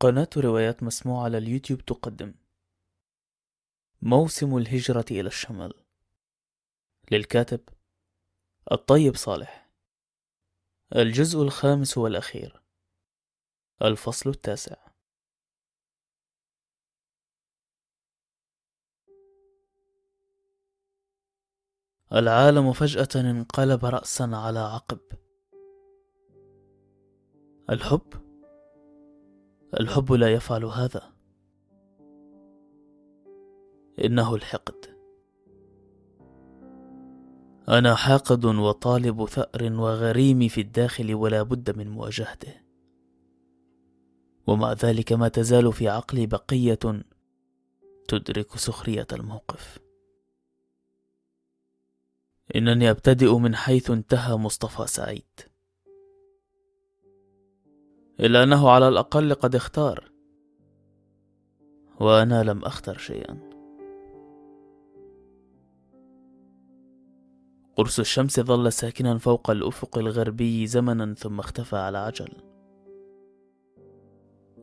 قناة روايات مسموعة على اليوتيوب تقدم. موسم الهجرة إلى الشمال. للكاتب الطيب صالح. الجزء الخامس والأخير. الفصل التاسع. العالم فجأة انقلب رأسا على عقب. الحب الحب لا يفعل هذا. إنه الحقد. أنا حاقد وطالب ثأر وغريم في الداخل ولا بد من مواجهته. ومع ذلك ما تزال في عقلي بقية تدرك سخرية الموقف. إنني أبتدئ من حيث انتهى مصطفى سعيد. إلا أنه على الأقل قد اختار. وأنا لم أختر شيئا. قرص الشمس ظل ساكنا فوق الأفق الغربي زمنا ثم اختفى على عجل.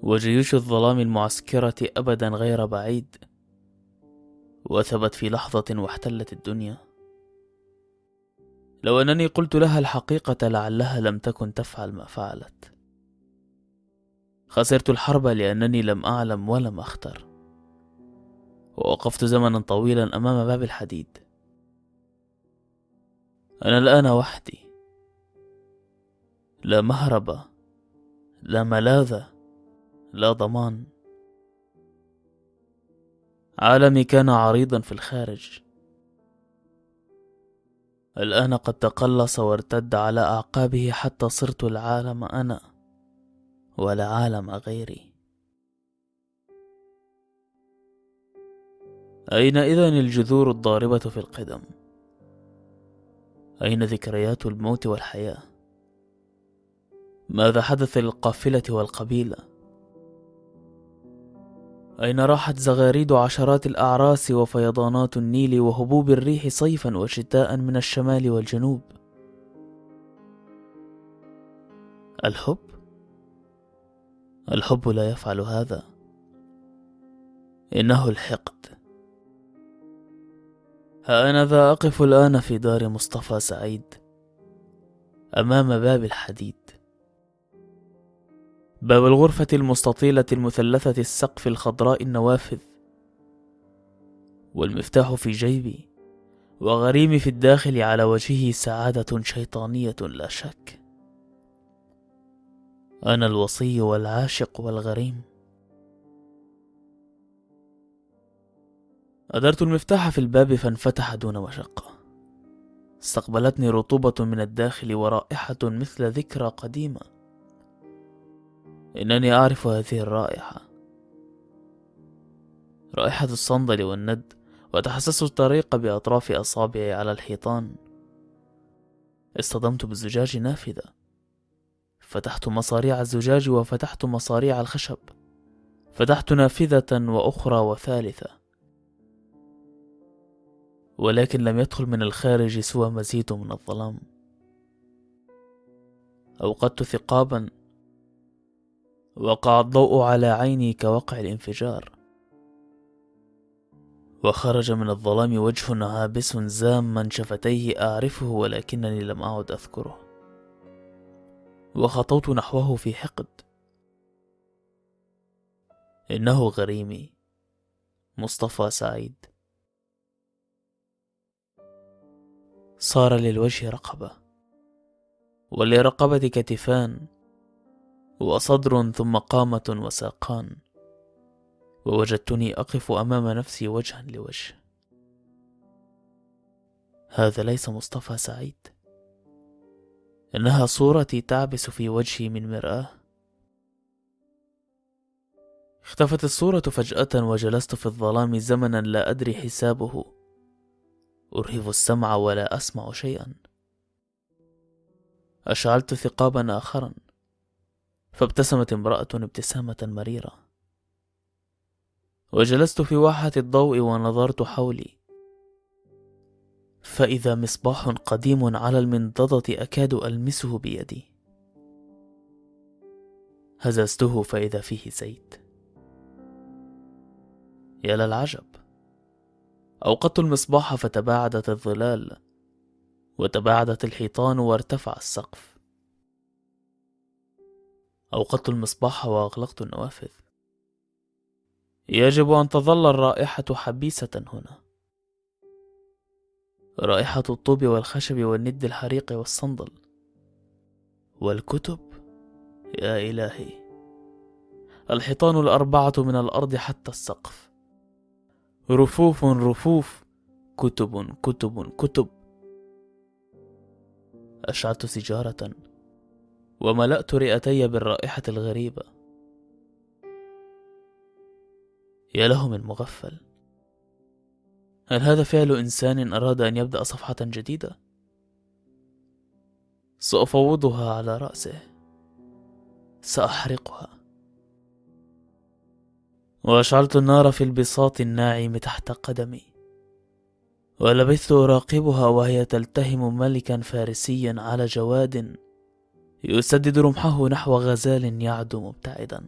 وجيوش الظلام المعسكرة أبدا غير بعيد. وثبت في لحظة واحتلت الدنيا. لو أنني قلت لها الحقيقة لعلها لم تكن تفعل ما فعلت. خسرت الحرب لأنني لم أعلم ولم أختر ووقفت زمنا طويلا أمام باب الحديد. أنا الآن وحدي. لا مهرب لا ملاذ لا ضمان. عالمي كان عريضا في الخارج. الآن قد تقلص وارتد على أعقابه حتى صرت العالم أنا. ولا عالم غيري أين إذن الجذور الضاربة في القدم؟ أين ذكريات الموت والحياة؟ ماذا حدث للقافلة والقبيلة؟ أين راحت زغاريد عشرات الأعراس وفيضانات النيل وهبوب الريح صيفا وشتاء من الشمال والجنوب؟ الحب الحب لا يفعل هذا. إنه الحقد. ها أنا ذا أقف الآن في دار مصطفى سعيد أمام باب الحديد. باب الغرفة المستطيلة المثلثة السقف الخضراء النوافذ والمفتاح في جيبي وغريمي في الداخل على وجهه سعادة شيطانية لا شك. أنا الوصي والعاشق والغريم. أدرت المفتاح في الباب فانفتح دون مشقة استقبلتني رطوبة من الداخل ورائحة مثل ذكرى قديمة. إنني أعرف هذه الرائحة. رائحة الصندل والند وتحسست الطريق بأطراف أصابعي على الحيطان. اصطدمت بالزجاج نافذة. فتحت مصاريع الزجاج وفتحت مصاريع الخشب. فتحت نافذة وأخرى وثالثة. ولكن لم يدخل من الخارج سوى مزيد من الظلام. أوقدت ثقابا. وقع الضوء على عيني كوقع الانفجار. وخرج من الظلام وجه عابس زاما شفتيه أعرفه ولكنني لم أعد أذكره. وخطوت نحوه في حقد. إنه غريمي مصطفى سعيد. صار للوجه رقبة ولرقبة كتفان وصدر ثم قامة وساقان. ووجدتني أقف أمام نفسي وجها لوجه. هذا ليس مصطفى سعيد. إنها صورتي تعبس في وجهي من مرآة. اختفت الصورة فجأة وجلست في الظلام زمنا لا أدري حسابه. أرهف السمع ولا أسمع شيئا. أشعلت ثقابا آخرا. فابتسمت امرأة ابتسامة مريرة. وجلست في واحة الضوء ونظرت حولي. فإذا مصباح قديم على المنضدة أكاد ألمسه بيدي. هززته فإذا فيه زيت. يا للعجب. أوقدت المصباح فتباعدت الظلال وتباعدت الحيطان وارتفع السقف. أوقدت المصباح وأغلقت النوافذ. يجب أن تظل الرائحة حبيسة هنا. رائحة الطوب والخشب والند الحريق والصندل. والكتب؟ يا إلهي. الحيطان الأربعة من الأرض حتى السقف. رفوف رفوف. كتب كتب كتب. أشعلت سيجارة. وملأت رئتي بالرائحة الغريبة. يا له من مغفل هل هذا فعل إنسان أراد أن يبدأ صفحة جديدة؟ سأفوضها على رأسه. سأحرقها. وأشعلت النار في البساط الناعم تحت قدمي. ولبثت أراقبها وهي تلتهم ملكا فارسيا على جواد يسدد رمحه نحو غزال يعدو مبتعدا.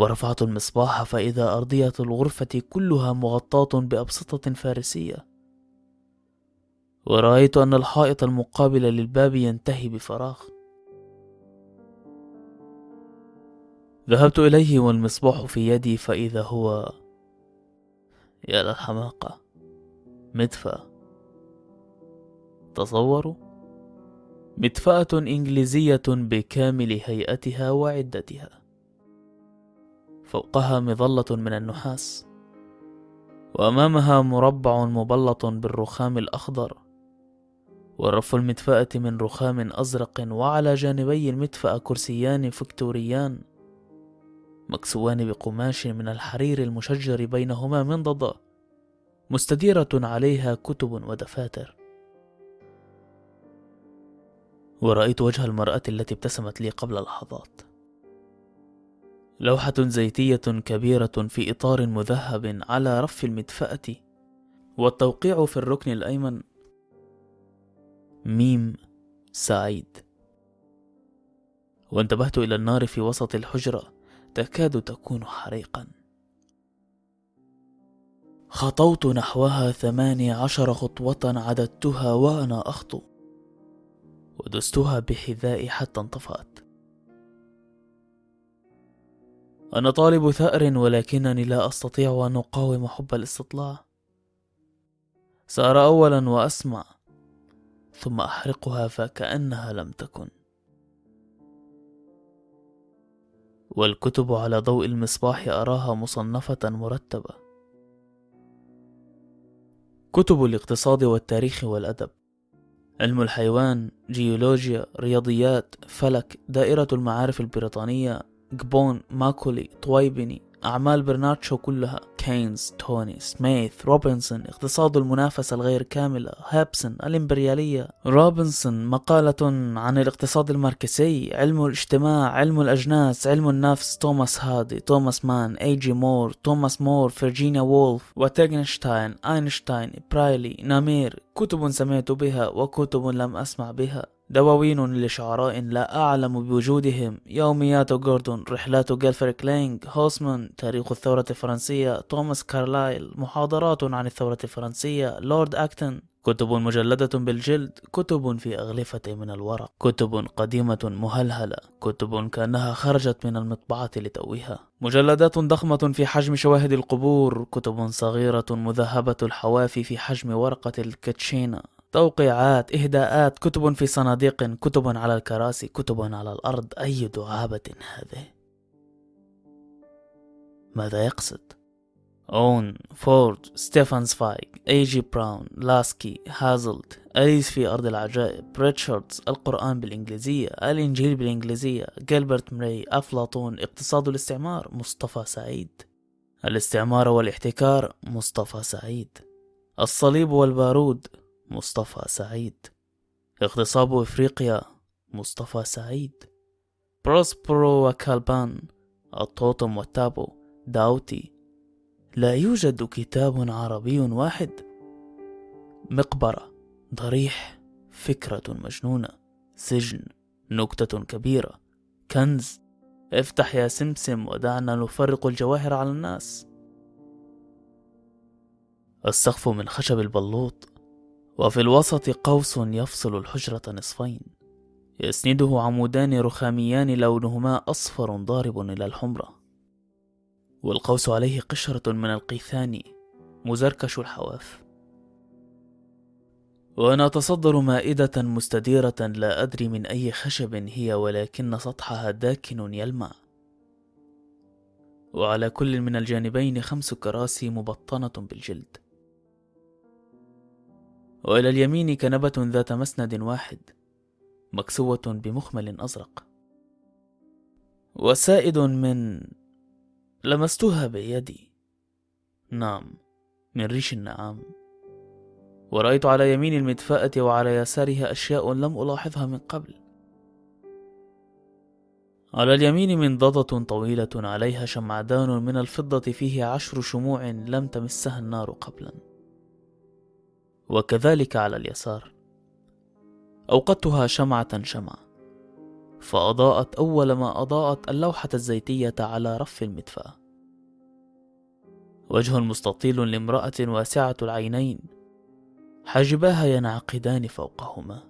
ورفعت المصباح فإذا أرضية الغرفة كلها مغطاة بأبسطة فارسية. ورأيت أن الحائط المقابل للباب ينتهي بفراغ. ذهبت إليه والمصباح في يدي فإذا هو يا للحماقة مدفأة. تصوروا مدفأة إنجليزية بكامل هيئتها وعدتها. فوقها مظلة من النحاس وأمامها مربع مبلط بالرخام الأخضر ورف المدفأة من رخام أزرق وعلى جانبي المدفأة كرسيان فكتوريان مكسوان بقماش من الحرير المشجر بينهما منضدة مستديرة عليها كتب ودفاتر. ورأيت وجه المرأة التي ابتسمت لي قبل لحظات. لوحة زيتية كبيرة في إطار مذهب على رف المدفأة والتوقيع في الركن الأيمن. ميم سعيد. وانتبهت إلى النار في وسط الحجرة تكاد تكون حريقا. خطوت نحوها ثماني عشر خطوة عددتها وأنا أخطو. ودستها بحذائي حتى انطفأت. أنا طالب ثأر ولكنني لا أستطيع أن أقاوم حب الاستطلاع. سأرى أولا وأسمع ثم أحرقها فكأنها لم تكن. والكتب على ضوء المصباح أراها مصنفة مرتبة. كتب الاقتصاد والتاريخ والأدب. علم الحيوان جيولوجيا رياضيات فلك دائرة المعارف البريطانية جيبون ماكولي توينبي أعمال برناردشو كلها كينز تاوني سميث روبنسون اقتصاد المنافسة الغير كاملة هابسون الإمبريالية روبنسون مقالة عن الاقتصاد الماركسي علم الاجتماع علم الأجناس علم النفس توماس هاردي توماس مان اي جي مور توماس مور فيرجينيا وولف وتيغنشتاين أينشتاين برايلي نامير كتب سمعت بها وكتب لم أسمع بها. دواوين لشعراء لا أعلم بوجودهم. يوميات جوردون رحلات جليفر كيبلينج هوسمان تاريخ الثورة الفرنسية توماس كارلايل محاضرات عن الثورة الفرنسية لورد أكتون كتب مجلدة بالجلد كتب في أغلفة من الورق. كتب قديمة مهلهلة كتب كأنها خرجت من المطبعة لتوها مجلدات ضخمة في حجم شواهد القبور كتب صغيرة مذهبة الحوافي في حجم ورق الكوتشينة. توقيعات إهداءات كتب في صناديق كتب على الكراسي كتب على الأرض. أي دعابة هذه؟ ماذا يقصد؟ أوين فورد ستيفان سفايك اي جي براون لاسكي هازلت. أليس في أرض العجائب؟ ريتشاردز القرآن بالإنجليزية. الإنجيل بالإنجليزية. جيلبرت مري أفلاطون اقتصاد الاستعمار. مصطفى سعيد. الاستعمار والاحتكار مصطفى سعيد. الصليب والبارود مصطفى سعيد. اغتصاب إفريقيا مصطفى سعيد. بروسبرو وكالبان الطوطم والتابو داوتي. لا يوجد كتاب عربي واحد. مقبرة ضريح فكرة مجنونة. سجن نكتة كبيرة. كنز افتح يا سمسم ودعنا نفرق الجواهر على الناس. السقف من خشب البلوط. وفي الوسط قوس يفصل الحجرة نصفين. يسنده عمودان رخاميان لونهما أصفر ضارب إلى الحمرة. والقوس عليه قشرة من القيثان مزركش الحواف. وأنا أتصدر مائدة مستديرة لا أدري من أي خشب هي ولكن سطحها داكن يلمع. وعلى كل من الجانبين خمس كراسي مبطنة بالجلد. وإلى اليمين كنبة ذات مسند واحد مكسوة بمخمل أزرق. وسائد من لمستها بيدي نعم من ريش النعام. ورأيت على يمين المدفأة وعلى يسارها أشياء لم ألاحظها من قبل. على اليمين منضدة طويلة عليها شمعدان من الفضة فيه عشر شموع لم تمسها النار قبلا. وكذلك على اليسار. أوقدتها شمعة شمعة فأضاءت أول ما أضاءت اللوحة الزيتية على رف المدفأة وجه مستطيل لامرأة واسعة العينين حاجباها ينعقدان فوقهما.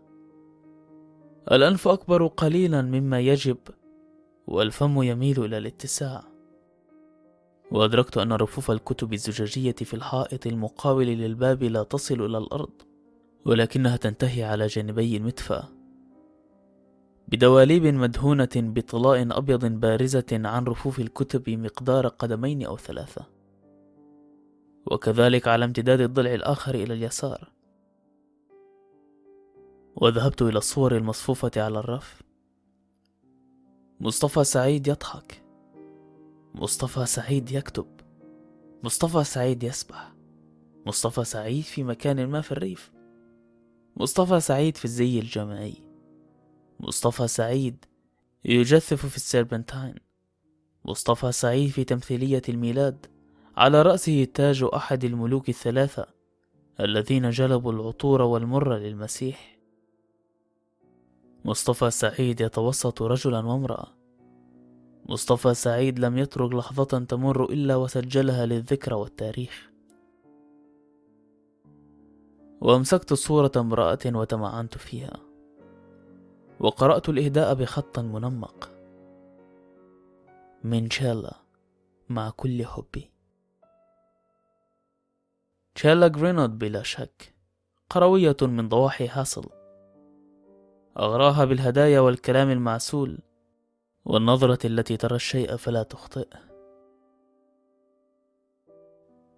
الأنف أكبر قليلا مما يجب والفم يميل إلى الاتساع. وأدركت أن رفوف الكتب الزجاجية في الحائط المقابل للباب لا تصل إلى الأرض ولكنها تنتهي على جانبي المدفأة بدواليب مدهونة بطلاء أبيض بارزة عن رفوف الكتب مقدار قدمين أو ثلاثة. وكذلك على امتداد الضلع الآخر إلى اليسار. وذهبت إلى الصور المصفوفة على الرف. مصطفى سعيد يضحك. مصطفى سعيد يكتب. مصطفى سعيد يسبح. مصطفى سعيد في مكان ما في الريف. مصطفى سعيد في الزي الجامعي مصطفى سعيد يجدف في السيربنتاين مصطفى سعيد في تمثيلية الميلاد. على رأسه تاج أحد الملوك الثلاثة الذين جلبوا العطور والمر للمسيح. مصطفى سعيد يتوسط رجلا وامرأة. مصطفى سعيد لم يترك لحظة تمر إلا وسجلها للذكرى والتاريخ. وأمسكت صورة امرأة وتمعنت فيها. وقرأت الإهداء بخط منمق. من شالا مع كل حبي شيلا جرينود بلا شك قروية من ضواحي هل. أغراها بالهدايا والكلام المعسول. والنظرة التي ترى الشيء فلا تخطئ.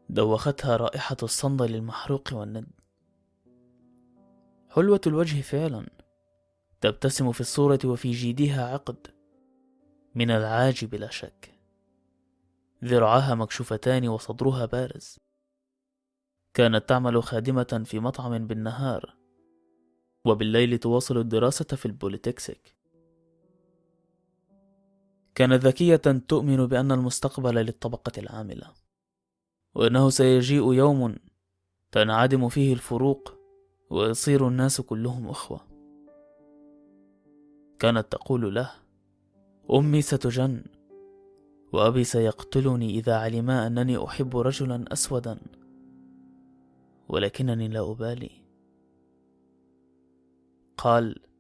دوختها رائحة الصندل المحروق والند. حلوة الوجه فعلا. تبتسم في الصورة وفي جيدها عقد. من العاج لا شك. ذراعاها مكشوفتان وصدرها بارز. كانت تعمل خادمة في مطعم بالنهار. وبالليل تواصل الدراسة في البوليتكنيك. كانت ذكية تؤمن بأن المستقبل للطبقة العاملة وأنه سيجيء يوم تنعدم فيه الفروق ويصير الناس كلهم أخوة. كانت تقول له أمي ستجن وأبي سيقتلني إذا علما أنني أحب رجلا أسودا ولكنني لا أبالي. قال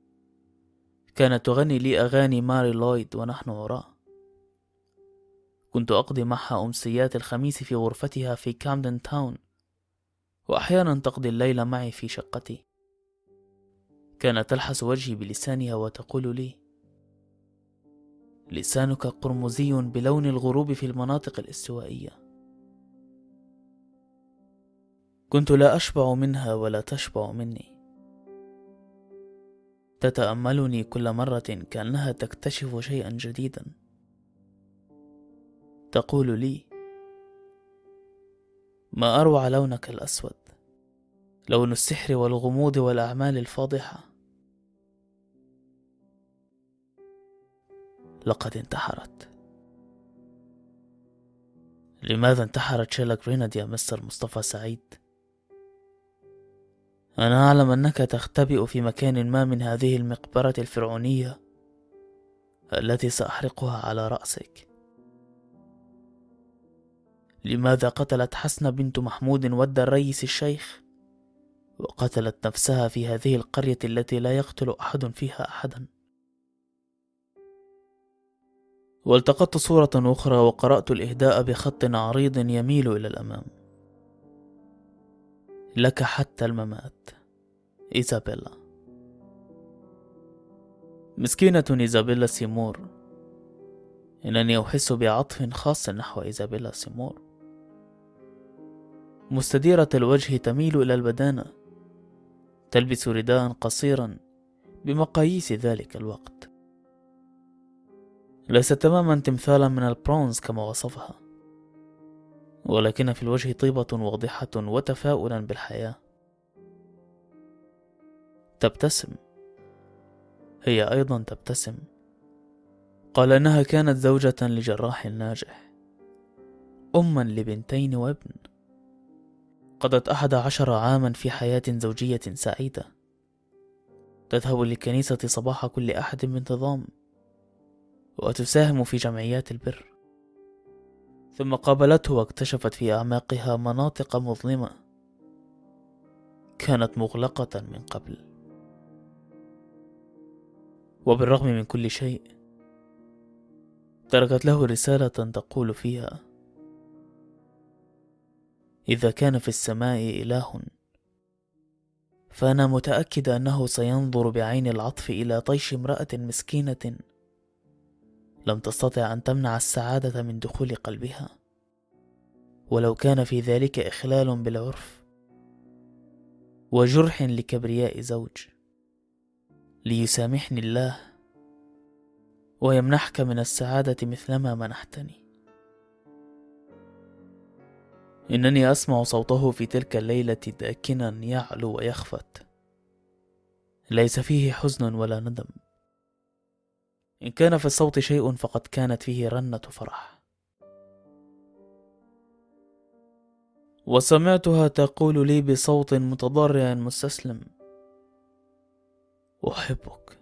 كانت تغني لي أغاني ماري لويد ونحن وراء. كنت أقضي معها أمسيات الخميس في غرفتها في كامدن تاون وأحيانا تقضي الليل معي في شقتي. كانت تلحس وجهي بلسانها وتقول لي لسانك قرمزي بلون الغروب في المناطق الاستوائية. كنت لا أشبع منها ولا تشبع مني. تتأملني كل مرة كأنها تكتشف شيئا جديدا. تقول لي ما أروع لونك الأسود لون السحر والغموض والأعمال الفاضحة. لقد انتحرت. لماذا انتحرت شيلا جريناد يا مستر مصطفى سعيد؟ أنا أعلم أنك تختبئ في مكان ما من هذه المقبرة الفرعونية التي سأحرقها على رأسك. لماذا قتلت حسن بنت محمود ود الريس الشيخ؟ وقتلت نفسها في هذه القرية التي لا يقتل أحد فيها أحدا. والتقطت صورة أخرى وقرأت الإهداء بخط عريض يميل إلى الأمام. لك حتى الممات. إيزابيلا. مسكينة إيزابيلا سيمور. إنني أحس بعطف خاص نحو إيزابيلا سيمور. مستديرة الوجه تميل إلى البدانة. تلبس رداء قصيرا بمقاييس ذلك الوقت. ليست تماما تمثالا من البرونز كما وصفها. ولكن في الوجه طيبة واضحة وتفاؤلا بالحياة. تبتسم. هي أيضا تبتسم. قال إنها كانت زوجة لجراح ناجح. أما لبنتين وابن. قضت أحد عشر عاما في حياة زوجية سعيدة. تذهب للكنيسة صباح كل أحد بانتظام. وتساهم في جمعيات البر. ثم قابلته واكتشفت في أعماقها مناطق مظلمة كانت مغلقة من قبل. وبالرغم من كل شيء تركت له رسالة تقول فيها إذا كان في السماء إله فأنا متأكد أنه سينظر بعين العطف إلى طيش امرأة مسكينة لم تستطع أن تمنع السعادة من دخول قلبها. ولو كان في ذلك إخلال بالعرف وجرح لكبرياء زوج. ليسامحني الله ويمنحك من السعادة مثلما منحتني. إنني أسمع صوته في تلك الليلة داكنا يعلو ويخفت. ليس فيه حزن ولا ندم. إن كان في الصوت شيء فقد كانت فيه رنة فرح. وسمعتها تقول لي بصوت متضرع مستسلم أحبك.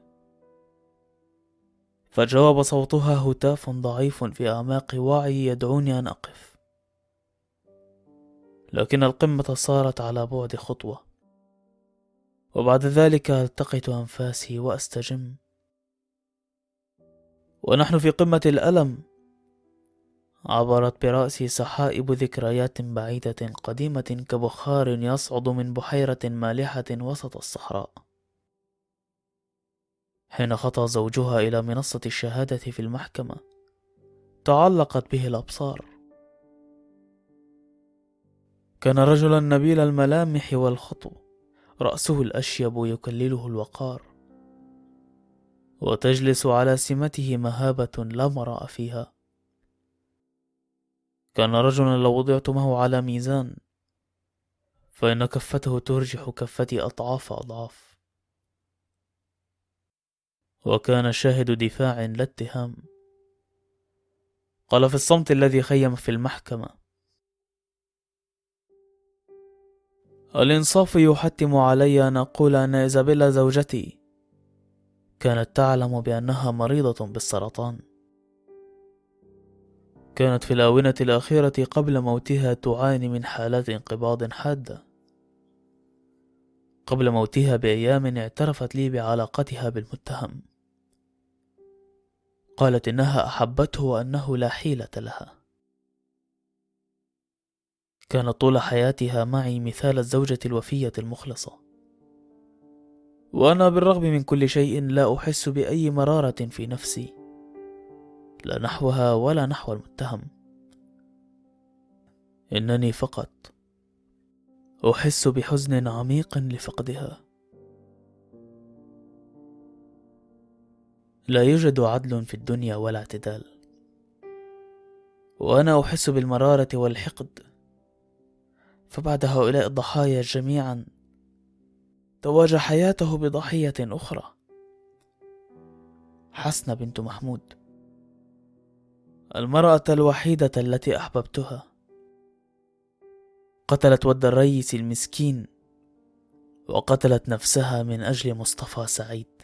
فجاوب صوتها هتاف ضعيف في أعماق وعي يدعوني أن أقف. لكن القمة صارت على بعد خطوة. وبعد ذلك التقط أنفاسي وأستجم. ونحن في قمة الألم. عبرت برأسي سحائب ذكريات بعيدة قديمة كبخار يصعد من بحيرة مالحة وسط الصحراء. حين خطى زوجها إلى منصة الشهادة في المحكمة تعلقت به الأبصار. كان رجلا نبيل الملامح والخطو رأسه الأشيب يكلله الوقار. وتجلس على سمته مهابة لا مراء فيها. كان رجلا لو وضعت معه على ميزان فإن كفته ترجح كفتي أضعاف أضعاف. وكان شاهد دفاع لا اتهام. قال في الصمت الذي خيم في المحكمة. الإنصاف يحتم علي أن أقول أن إيزابيلا زوجتي. كانت تعلم بأنها مريضة بالسرطان. كانت في الآونة الأخيرة قبل موتها تعاني من حالات انقباض حادة. قبل موتها بأيام اعترفت لي بعلاقتها بالمتهم. قالت إنها أحبته وأنه لا حيلة لها. كانت طول حياتها معي مثال الزوجة الوفية المخلصة. وأنا بالرغم من كل شيء لا أحس بأي مرارة في نفسي. لا نحوها ولا نحو المتهم. إنني فقط أحس بحزن عميق لفقدها. لا يوجد عدل في الدنيا ولا اعتدال. وأنا أحس بالمرارة والحقد. فبعد هؤلاء الضحايا جميعا تواجه حياته بضحية أخرى. حسنة بنت محمود. المرأة الوحيدة التي أحببتها. قتلت ود الريس المسكين. وقتلت نفسها من أجل مصطفى سعيد.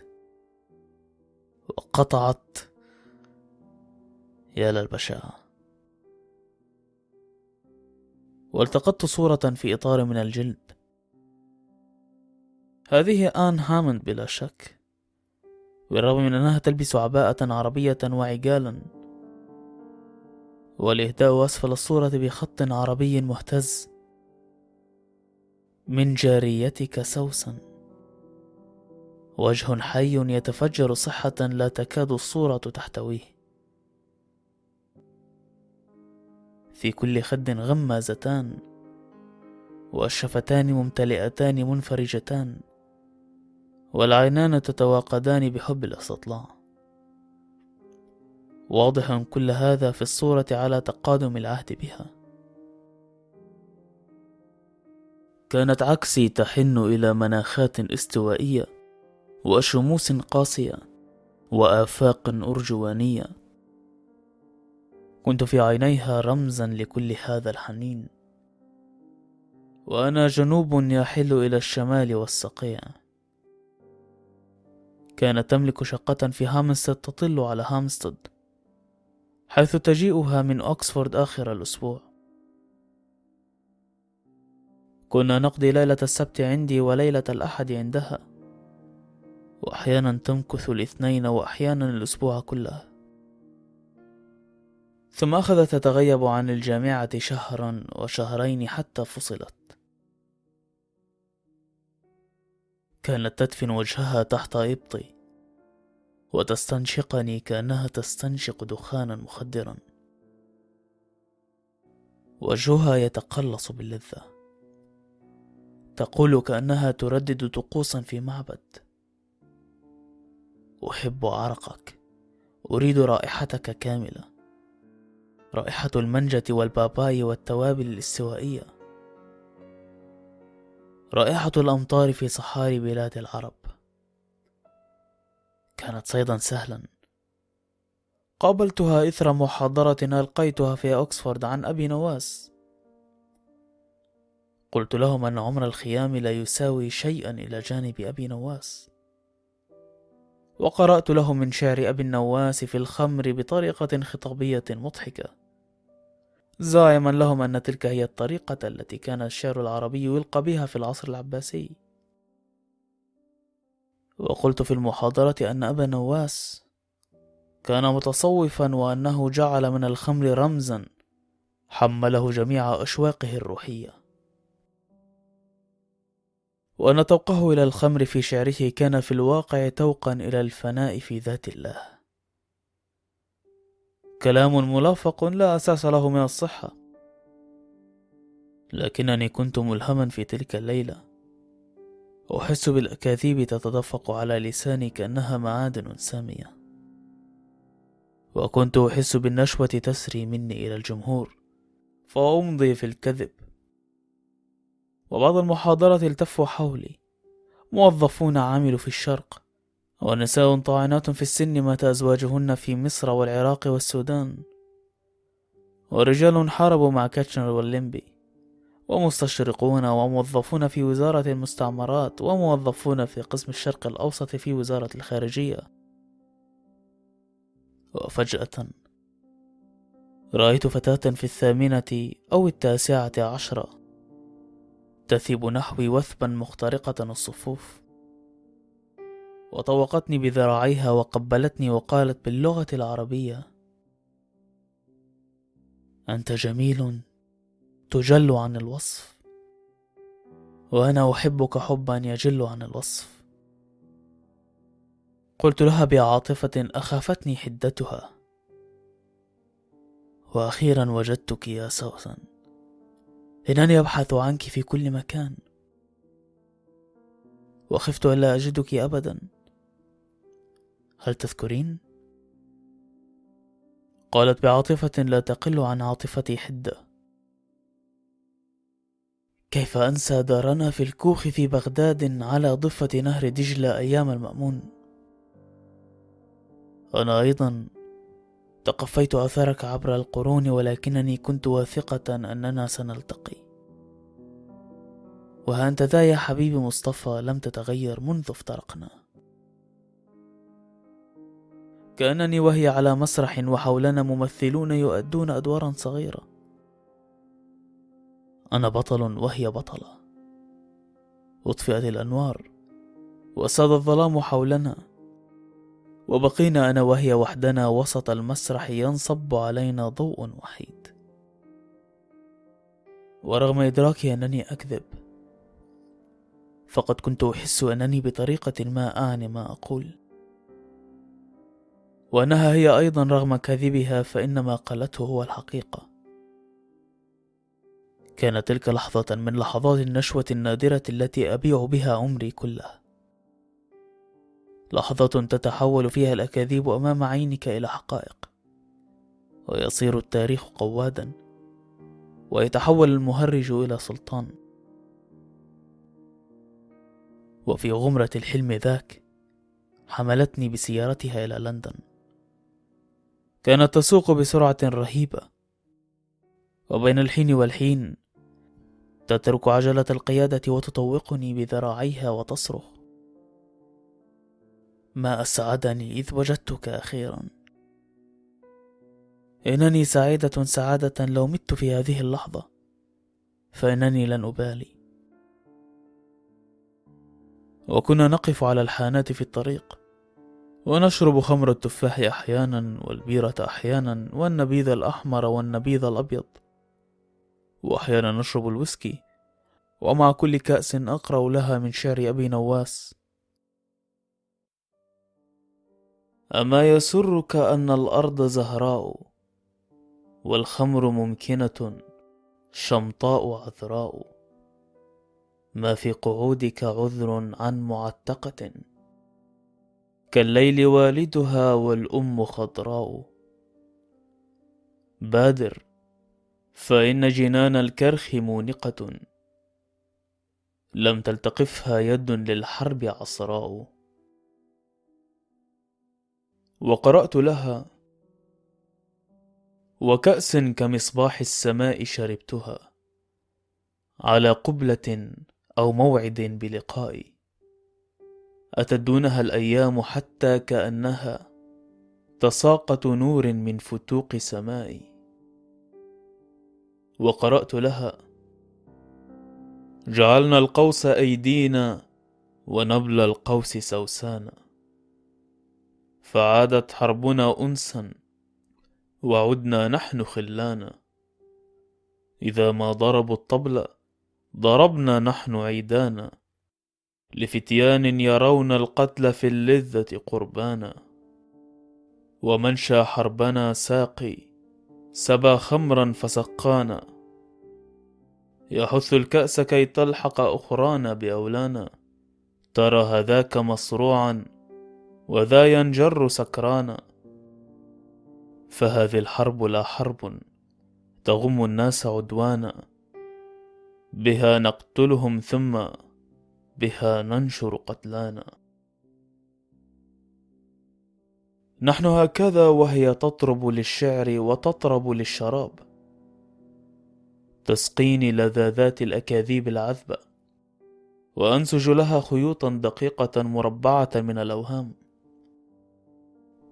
وقطعت يا للبشاعة والتقطت صورة في إطار من الجلد. هذه آن هامند بلا شك. بالرغم من أنها تلبس عباءة عربية وعقالا والإهداء أسفل الصورة بخط عربي مهتز. من جاريتك سوسن وجه حي يتفجر صحة لا تكاد الصورة تحتويه. في كل خد غمازتان والشفتان ممتلئتان منفرجتان. والعينان تتواقدان بحب الاستطلاع. واضح كل هذا في الصورة على تقادم العهد بها. كانت عكسي تحن إلى مناخات استوائية وشموس قاسية وآفاق أرجوانية. كنت في عينيها رمزا لكل هذا الحنين. وأنا جنوب يحل إلى الشمال والصقيع كانت تملك شقة في هامستد تطل على هامستد حيث تجيئها من أكسفورد آخر الأسبوع. كنا نقضي ليلة السبت عندي وليلة الأحد عندها وأحيانا تمكث الاثنين وأحيانا الأسبوع كله. ثم أخذت تتغيب عن الجامعة شهرا وشهرين حتى فصلت. كانت تدفن وجهها تحت إبطي وتستنشقني كأنها تستنشق دخانا مخدرا. وجهها يتقلص باللذة تقول كأنها تردد طقوسا في معبد. أحب عرقك أريد رائحتك كاملة رائحة المنجة والباباي والتوابل الاستوائية. رائحة الأمطار في صحاري بلاد العرب. كانت صيدا سهلا. قابلتها إثر محاضرة ألقيتها في أكسفورد عن أبي نواس. قلت لهم أن عمر الخيام لا يساوي شيئا إلى جانب أبي نواس. وقرأت لهم من شعر أبي النواس في الخمر بطريقة خطابية مضحكة. زاعما لهم أن تلك هي الطريقة التي كان الشعر العربي يلقى بها في العصر العباسي. وقلت في المحاضرة أن أبا نواس كان متصوفا وأنه جعل من الخمر رمزا حمله جميع أشواقه الروحية. وأن توقه إلى الخمر في شعره كان في الواقع توقا إلى الفناء في ذات الله. كلام ملافق لا أساس له من الصحة. لكنني كنت ملهما في تلك الليلة. أحس بالأكاذيب تتدفق على لساني كأنها معادن سامية. وكنت أحس بالنشوة تسري مني إلى الجمهور فأمضي في الكذب. وبعد المحاضرة التفوا حولي. موظفون عملوا في الشرق. ونساء طاعنات في السن مات أزواجهن في مصر والعراق والسودان. ورجال حاربوا مع كاتشنر والليمبي. ومستشرقون وموظفون في وزارة المستعمرات وموظفون في قسم الشرق الأوسط في وزارة الخارجية. وفجأة رأيت فتاة في الثامنة أو التاسعة عشرة تثب نحوي وثبا مخترقة الصفوف. وطوقتني بذراعيها وقبلتني وقالت باللغة العربية أنت جميل تجل عن الوصف وأنا أحبك حبا يجل عن الوصف. قلت لها بعاطفة أخافتني حدتها وأخيرا وجدتك يا سوسن إنني أبحث عنك في كل مكان وخفت ألا أجدك أبدا. هل تذكرين؟ قالت بعاطفة لا تقل عن عاطفتي حدة. كيف أنسى دارنا في الكوخ في بغداد على ضفة نهر دجله أيام المأمون؟ أنا أيضا تقفيت اثرك عبر القرون ولكنني كنت واثقة أننا سنلتقي. وها انت ذا يا حبيبي مصطفى لم تتغير منذ افترقنا. كأنني وهي على مسرح وحولنا ممثلون يؤدون أدوارا صغيرة. أنا بطل وهي بطلة. أطفئت الأنوار وساد الظلام حولنا. وبقينا أنا وهي وحدنا وسط المسرح ينصب علينا ضوء وحيد. ورغم إدراكي أنني أكذب فقد كنت أحس أنني بطريقة ما أعني ما أقول. وأنها هي أيضا رغم كذبها فإن ما قالته هو الحقيقة. كانت تلك لحظة من لحظات النشوة النادرة التي أبيع بها عمري كله. لحظة تتحول فيها الأكاذيب أمام عينك إلى حقائق ويصير التاريخ قوادا ويتحول المهرج إلى سلطان. وفي غمرة الحلم ذاك حملتني بسيارتها إلى لندن. كانت تسوق بسرعة رهيبة. وبين الحين والحين تترك عجلة القيادة وتطوقني بذراعيها وتصرخ. ما أسعدني إذ وجدتك أخيرا. إنني سعيدة سعادة لو مت في هذه اللحظة. فإنني لن أبالي. وكنا نقف على الحانات في الطريق. ونشرب خمر التفاح أحيانا والبيرة أحيانا والنبيذ الأحمر والنبيذ الأبيض. وأحيانا نشرب الويسكي. ومع كل كأس أقرأ لها من شعر أبي نواس. أما يسرك أن الأرض زهراء والخمر ممكنة شمطاء عذراء. ما في قعودك عذر عن معتقة. كالليل والدها والأم خضراء. بادر فإن جنان الكرخ مونقة. لم تلتقفها يد للحرب عصراء. وقرأت لها وكأس كمصباح السماء شربتها على قبلة أو موعد بلقاء. أتدونها الأيام حتى كأنها تساقط نور من فتوق سماء. وقرأت لها جعلنا القوس أيدينا ونبل القوس سوسانا. فعادت حربنا أنسا وعدنا نحن خلانا. إذا ما ضربوا الطبل ضربنا نحن عيدانا. لفتيان يرون القتل في اللذة قربانا. ومنشى حربنا ساقي سبى خمرا فسقانا. يحث الكأس كي تلحق أخرانا بأولانا. ترى هذاك مصروعا وذا ينجر سكرانا. فهذه الحرب لا حرب تغم الناس عدوانا. بها نقتلهم ثم بها ننشر قتلانا. نحن هكذا وهي تطرب للشعر وتطرب للشراب. تسقيني لذاذات الأكاذيب العذبة. وأنسج لها خيوطا دقيقة مربعة من الأوهام.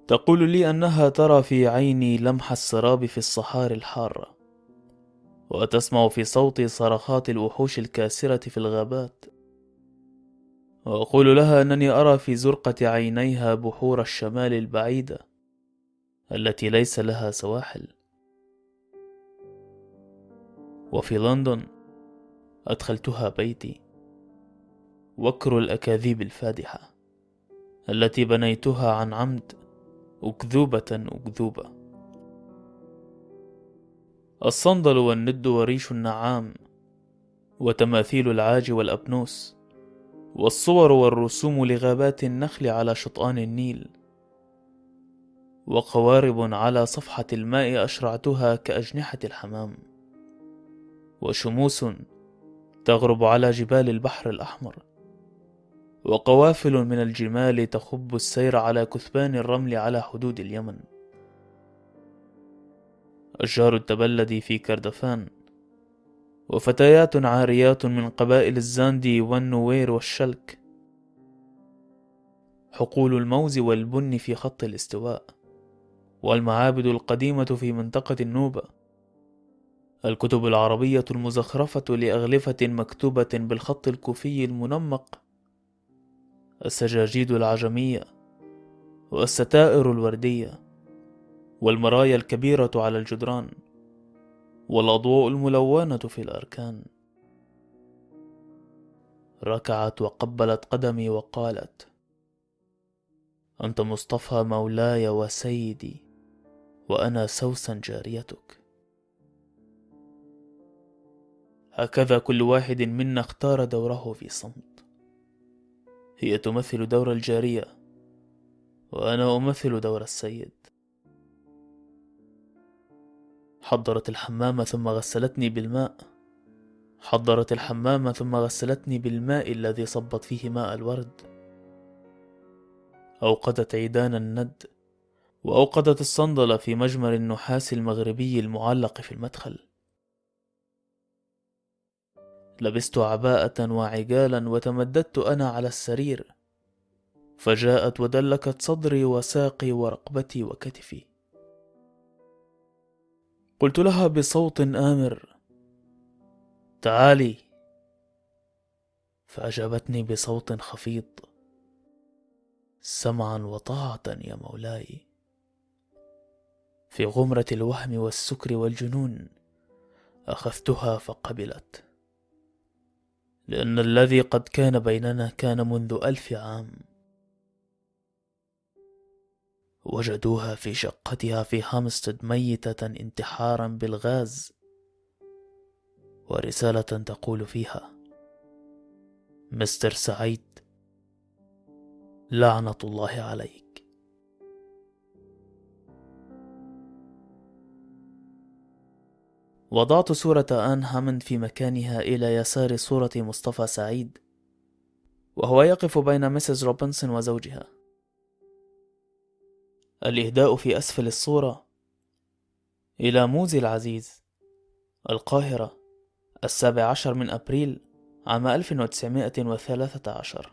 تقول لي أنها ترى في عيني لمح السراب في الصحاري الحارة. وتسمع في صوتي صرخات الوحوش الكاسرة في الغابات. وأقول لها أنني أرى في زرقة عينيها بحور الشمال البعيده التي ليس لها سواحل. وفي لندن أدخلتها بيتي. وكر الأكاذيب الفادحة التي بنيتها عن عمد أكذوبة أكذوبة. الصندل والند وريش النعام وتماثيل العاج والأبنوس والصور والرسوم لغابات النخل على شطآن النيل. وقوارب على صفحة الماء أشرعتها كأجنحة الحمام. وشموس تغرب على جبال البحر الأحمر. وقوافل من الجمال تخب السير على كثبان الرمل على حدود اليمن. أشجار التبلد في كردفان وفتيات عاريات من قبائل الزاندي والنوير والشلك. حقول الموز والبن في خط الاستواء. والمعابد القديمة في منطقة النوبة. الكتب العربية المزخرفة لأغلفة مكتوبة بالخط الكوفي المنمق. السجاجيد العجمية. والستائر الوردية. والمرايا الكبيرة على الجدران. والأضواء الملونة في الأركان. ركعت وقبلت قدمي وقالت أنت مصطفى مولاي وسيدي وأنا سوسن جاريتك. هكذا كل واحد منا اختار دوره في صمت. هي تمثل دور الجارية وأنا أمثل دور السيد. حضرت الحمام ثم غسلتني بالماء. حضرت الحمام ثم غسلتني بالماء الذي صبت فيه ماء الورد. أوقدت عيدان الند وأوقدت الصندل في مجمر النحاس المغربي المعلق في المدخل. لبست عباءة وعجالا وتمددت أنا على السرير فجاءت ودلكت صدري وساقي ورقبتي وكتفي. قلت لها بصوت آمر تعالي. فأجابتني بصوت خفيض سمعا وطاعة يا مولاي. في غمرة الوهم والسكر والجنون أخذتها فقبلت. لأن الذي قد كان بيننا كان منذ ألف عام. وجدوها في شقتها في هامستد ميتة انتحارا بالغاز. ورسالة تقول فيها مستر سعيد لعنة الله عليك. وضعت صورة آن هامند في مكانها إلى يسار صورة مصطفى سعيد وهو يقف بين مسز روبنسون وزوجها. الإهداء في أسفل الصورة. إلى موزي العزيز. القاهرة السابع عشر من أبريل عام 1913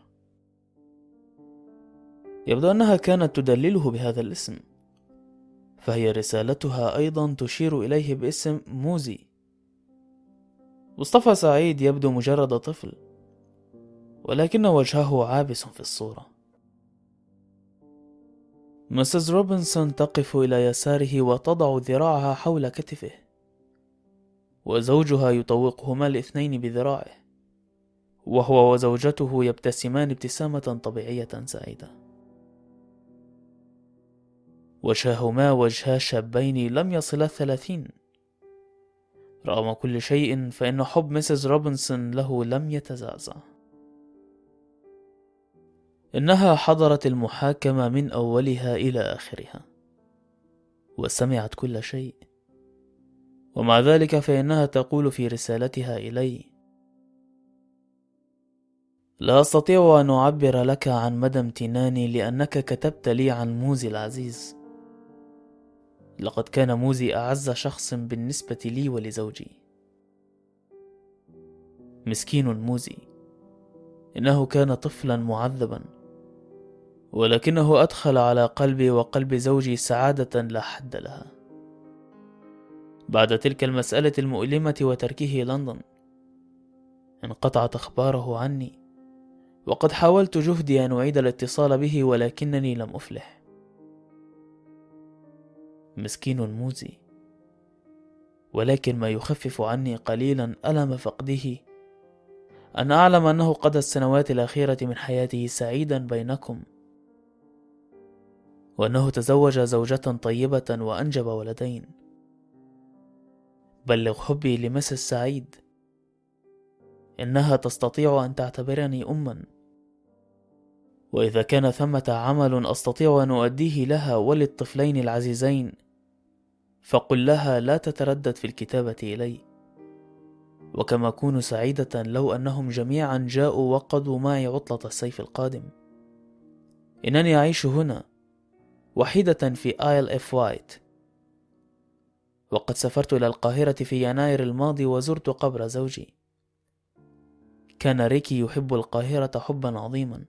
يبدو أنها كانت تدلله بهذا الاسم فهي رسالتها أيضا تشير إليه باسم موزي. مصطفى سعيد يبدو مجرد طفل ولكن وجهه عابس في الصورة. مسز روبنسون تقف إلى يساره وتضع ذراعها حول كتفه وزوجها يطوقهما الاثنين بذراعه وهو وزوجته يبتسمان ابتسامة طبيعية سعيدة. وجههما وجها شابين لم يصلا الثلاثين رغم كل شيء فإن حب مسز روبنسون له لم يتزعزع إنها حضرت المحاكمة من أولها إلى آخرها وسمعت كل شيء. ومع ذلك فإنها تقول في رسالتها إلي لا أستطيع أن أعبر لك عن مدى امتناني لأنك كتبت لي عن موزي العزيز. لقد كان موزي أعز شخص بالنسبة لي ولزوجي. مسكين موزي إنه كان طفلا معذبا. ولكنه أدخل على قلبي وقلب زوجي سعادة لا حد لها. بعد تلك المسألة المؤلمة وتركه لندن انقطعت أخباره عني وقد حاولت جهدي أن أعيد الاتصال به ولكنني لم أفلح. مسكين موزي ولكن ما يخفف عني قليلا ألم فقده أن أعلم أنه قضى السنوات الأخيرة من حياته سعيدا بينكم. وأنه تزوج زوجة طيبة وأنجب ولدين. بلغ حبي لمس السعيد. إنها تستطيع أن تعتبرني أما. وإذا كان ثمة عمل أستطيع أن أؤديه لها وللطفلين العزيزين فقل لها لا تتردد في الكتابة إلي. وكم أكون سعيدة لو أنهم جميعا جاءوا وقضوا معي عطلة الصيف القادم. إنني أعيش هنا. وحيدة في آيل أوف وايت وقد سافرت إلى القاهرة في يناير الماضي وزرت قبر زوجي. كان ريكي يحب القاهرة حبا عظيما.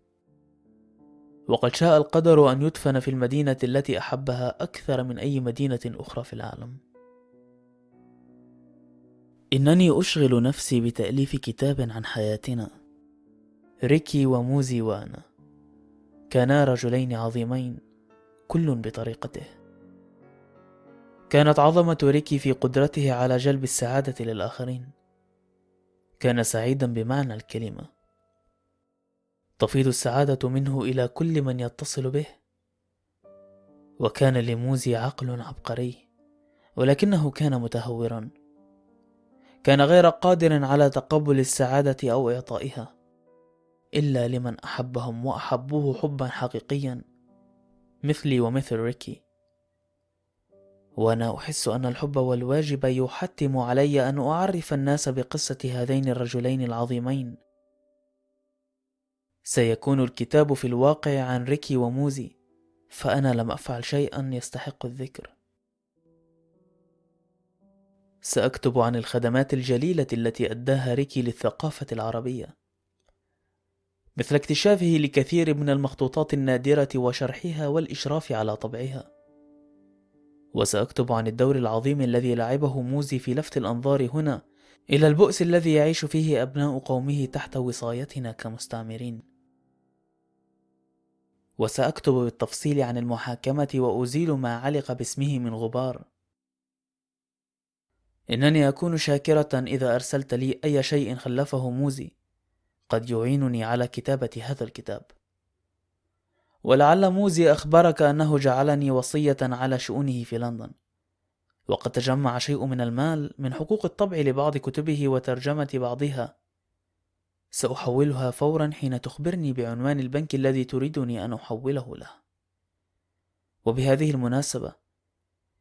وقد شاء القدر أن يدفن في المدينة التي أحبها أكثر من أي مدينة أخرى في العالم. إنني أشغل نفسي بتأليف كتاب عن حياتنا. ريكي وموزي وأنا. كانا رجلين عظيمين. كل بطريقته. كانت عظمة ريكي في قدرته على جلب السعادة للآخرين. كان سعيدا بمعنى الكلمة. تفيض السعادة منه إلى كل من يتصل به. وكان لموزي عقل عبقري ولكنه كان متهورا. كان غير قادر على تقبل السعادة أو إعطائها إلا لمن أحبهم وأحبوه حبا حقيقيا. مثلي ومثل ريكي. وأنا أحس أن الحب والواجب يحتم علي أن أعرف الناس بقصة هذين الرجلين العظيمين. سيكون الكتاب في الواقع عن ريكي وموزي فأنا لم أفعل شيئا يستحق الذكر. سأكتب عن الخدمات الجليلة التي أداها ريكي للثقافة العربية. مثل اكتشافه لكثير من المخطوطات النادرة وشرحها والإشراف على طبعها. وسأكتب عن الدور العظيم الذي لعبه موزي في لفت الأنظار هنا إلى البؤس الذي يعيش فيه أبناء قومه تحت وصايتنا كمستعمرين. وسأكتب بالتفصيل عن المحاكمة وأزيل ما علق باسمه من غبار. إنني أكون شاكرة إذا أرسلت لي أي شيء خلفه موزي. قد يعينني على كتابة هذا الكتاب. ولعل موزي أخبرك أنه جعلني وصية على شؤونه في لندن. وقد تجمع شيء من المال من حقوق الطبع لبعض كتبه وترجمة بعضها. سأحولها فورا حين تخبرني بعنوان البنك الذي تريدني أن أحوله له. وبهذه المناسبة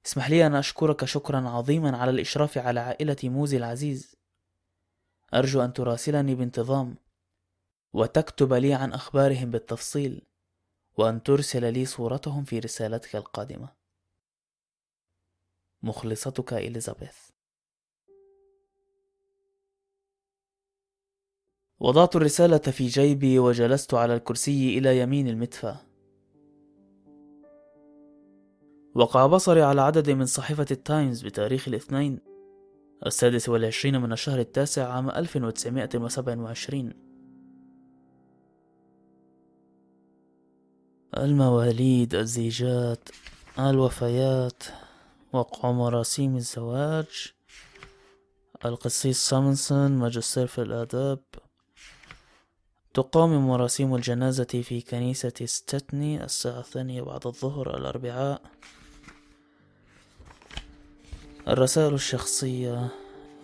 اسمح لي أن أشكرك شكرا عظيما على الإشراف على عائلة موزي العزيز. أرجو أن تراسلني بانتظام وتكتب لي عن أخبارهم بالتفصيل وأن ترسل لي صورتهم في رسالتك القادمة. مخلصتك إليزابيث. وضعت الرسالة في جيبي وجلست على الكرسي إلى يمين المدفأ وقع بصري على عدد من صحيفة التايمز بتاريخ الاثنين السادس والعشرين من الشهر التاسع عام 1927 المواليد الزيجات الوفيات وقع مراسيم الزواج القسيس سامنسون ماجستير في الآداب. تقام مراسيم الجنازة في كنيسة ستتني الساعة الثانية بعد الظهر الأربعاء. الرسائل الشخصية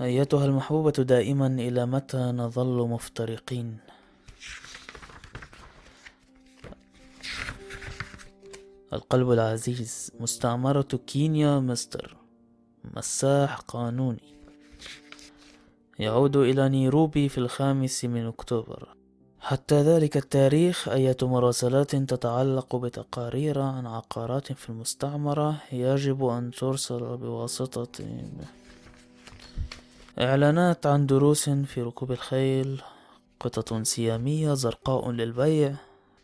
أيتها المحبوبة دائما إلى متى نظل مفترقين؟ القلب العزيز مستعمرة كينيا مستر. مساح قانوني. يعود إلى نيروبي في الخامس من أكتوبر. حتى ذلك التاريخ أية مراسلات تتعلق بتقارير عن عقارات في المستعمرة يجب أن ترسل بواسطة. إعلانات عن دروس في ركوب الخيل. قطط سيامية زرقاء للبيع.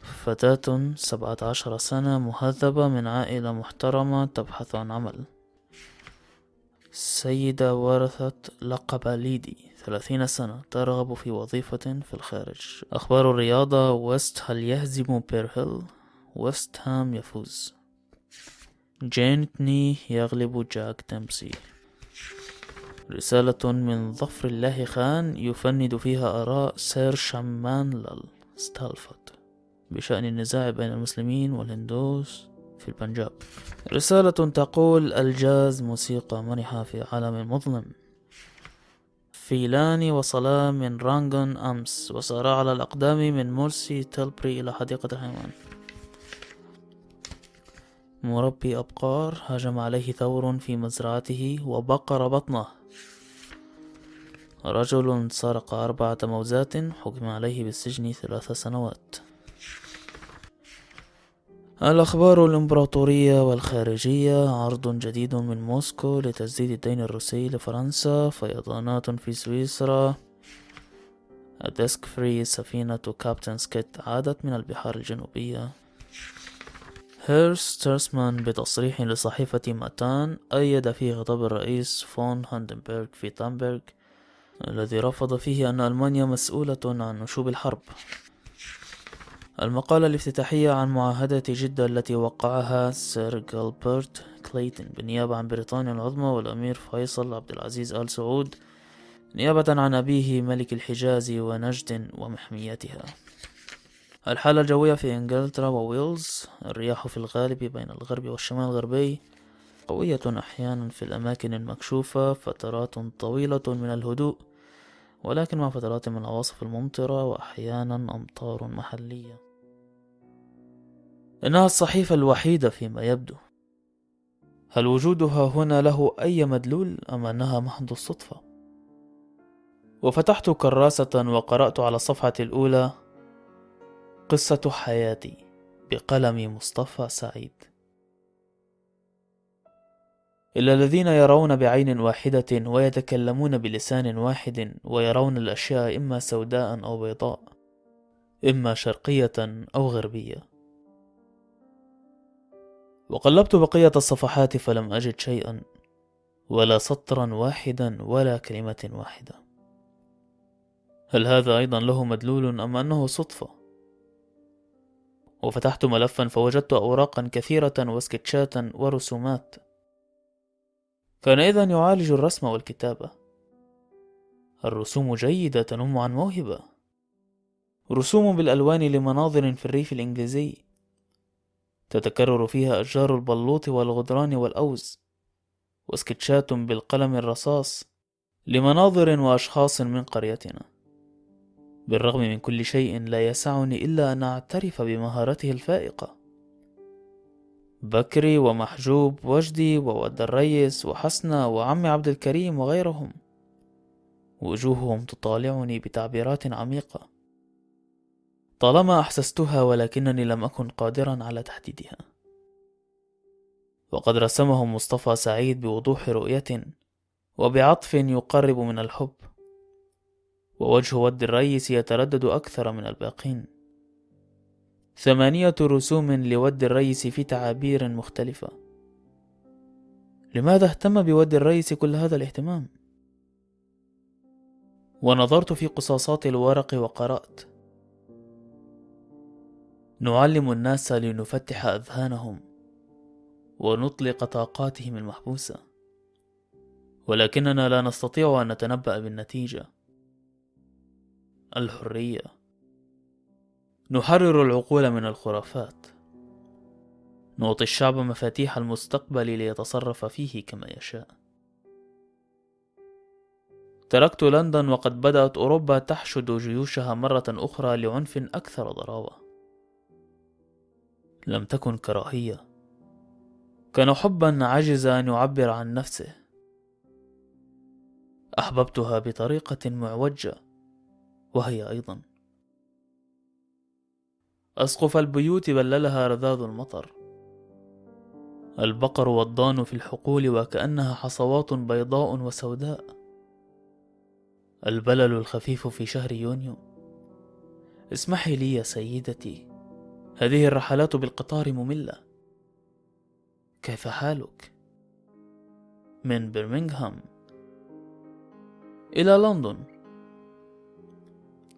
فتاة سبعة عشر سنة مهذبة من عائلة محترمة تبحث عن عمل. سيدة ورثت لقب ليدي ثلاثين سنة ترغب في وظيفة في الخارج. أخبار الرياضة ويست هل يهزم بيرهيل ويست هام يفوز. جين تني يغلب جاك ديمبسي رسالة من ظفر الله خان يفند فيها آراء سير شمان لال ستالفاد. بشأن النزاع بين المسلمين والهندوس في البنجاب. رسالة تقول الجاز موسيقى مرحة في عالم مظلم فيلان وصلا من رانغون أمس وسارا على الأقدام من مرسى تلبري إلى حديقة الحيوان. مربي أبقار هجم عليه ثور في مزرعته وبقر بطنه. رجل سرق أربعة موزات حكم عليه بالسجن ثلاث سنوات. الأخبار الإمبراطورية والخارجية عرض جديد من موسكو لتسديد الدين الروسي لفرنسا فيضانات في سويسرا. ديسكفري سفينة كابتن سكوت عادت من البحار الجنوبية. هير ستريسمان بتصريح لصحيفة ماتان أيد فيه خطاب الرئيس فون هندنبرغ في تاننبرغ الذي رفض فيه أن ألمانيا مسؤولة عن نشوب الحرب. المقالة الافتتاحية عن معاهدة جدة التي وقعها سير جيلبرت كليتون بالنيابة عن بريطانيا العظمى والأمير فيصل عبد العزيز آل سعود نيابة عن أبيه ملك الحجاز ونجد ومحميتها. الحالة الجوية في إنجلترا وويلز الرياح في الغالب بين الغرب والشمال الغربي قوية أحيانا في الأماكن المكشوفة فترات طويلة من الهدوء ولكن مع فترات من العواصف الممطرة وأحيانا أمطار محلية. إنها الصحيفة الوحيدة فيما يبدو. هل وجودها هنا له أي مدلول أم أنها محض الصدفة؟ وفتحت كراسة وقرأت على الصفحة الأولى قصة حياتي بقلم مصطفى سعيد. إلا الذين يرون بعين واحدة ويتكلمون بلسان واحد ويرون الأشياء إما سوداء أو بيضاء إما شرقية أو غربية. وقلبت بقية الصفحات فلم أجد شيئا ولا سطرا واحدا ولا كلمة واحدة. هل هذا أيضا له مدلول أم أنه صدفة؟ وفتحت ملفا فوجدت أوراقا كثيرة وسكتشات ورسومات. كان إذا يعالج الرسم والكتابة. الرسوم جيدة تنم عن موهبة. رسوم بالألوان لمناظر في الريف الإنجليزي. تتكرر فيها أشجار البلوط والغدران والأوز. وسكتشات بالقلم الرصاص لمناظر وأشخاص من قريتنا. بالرغم من كل شيء لا يسعني إلا أن أعترف بمهارته الفائقة. بكري ومحجوب وجدي وود الريس وحسنة وعمي عبد الكريم وغيرهم. وجوههم تطالعني بتعبيرات عميقة. طالما أحسستها ولكنني لم أكن قادرا على تحديدها. وقد رسمهم مصطفى سعيد بوضوح رؤية وبعطف يقرب من الحب. ووجه ود الريس يتردد أكثر من الباقين. ثمانية رسوم لود الريس في تعابير مختلفة. لماذا اهتم بود الريس كل هذا الاهتمام؟ ونظرت في قصاصات الورق وقرأت. نعلم الناس لنفتح أذهانهم ونطلق طاقاتهم المحبوسة. ولكننا لا نستطيع أن نتنبأ بالنتيجة. الحرية. نحرر العقول من الخرافات. نعطي الشعب مفاتيح المستقبل ليتصرف فيه كما يشاء. تركت لندن وقد بدأت أوروبا تحشد جيوشها مرة أخرى لعنف أكثر ضراوة. لم تكن كراهية. كان حبا عجز أن يعبر عن نفسه. أحببتها بطريقة معوجة وهي أيضا أسقف البيوت بللها رذاذ المطر. البقر والضان في الحقول وكأنها حصوات بيضاء وسوداء. البلل الخفيف في شهر يونيو. اسمحي لي يا سيدتي هذه الرحلات بالقطار مملة. كيف حالك؟ من برمنغهام. إلى لندن.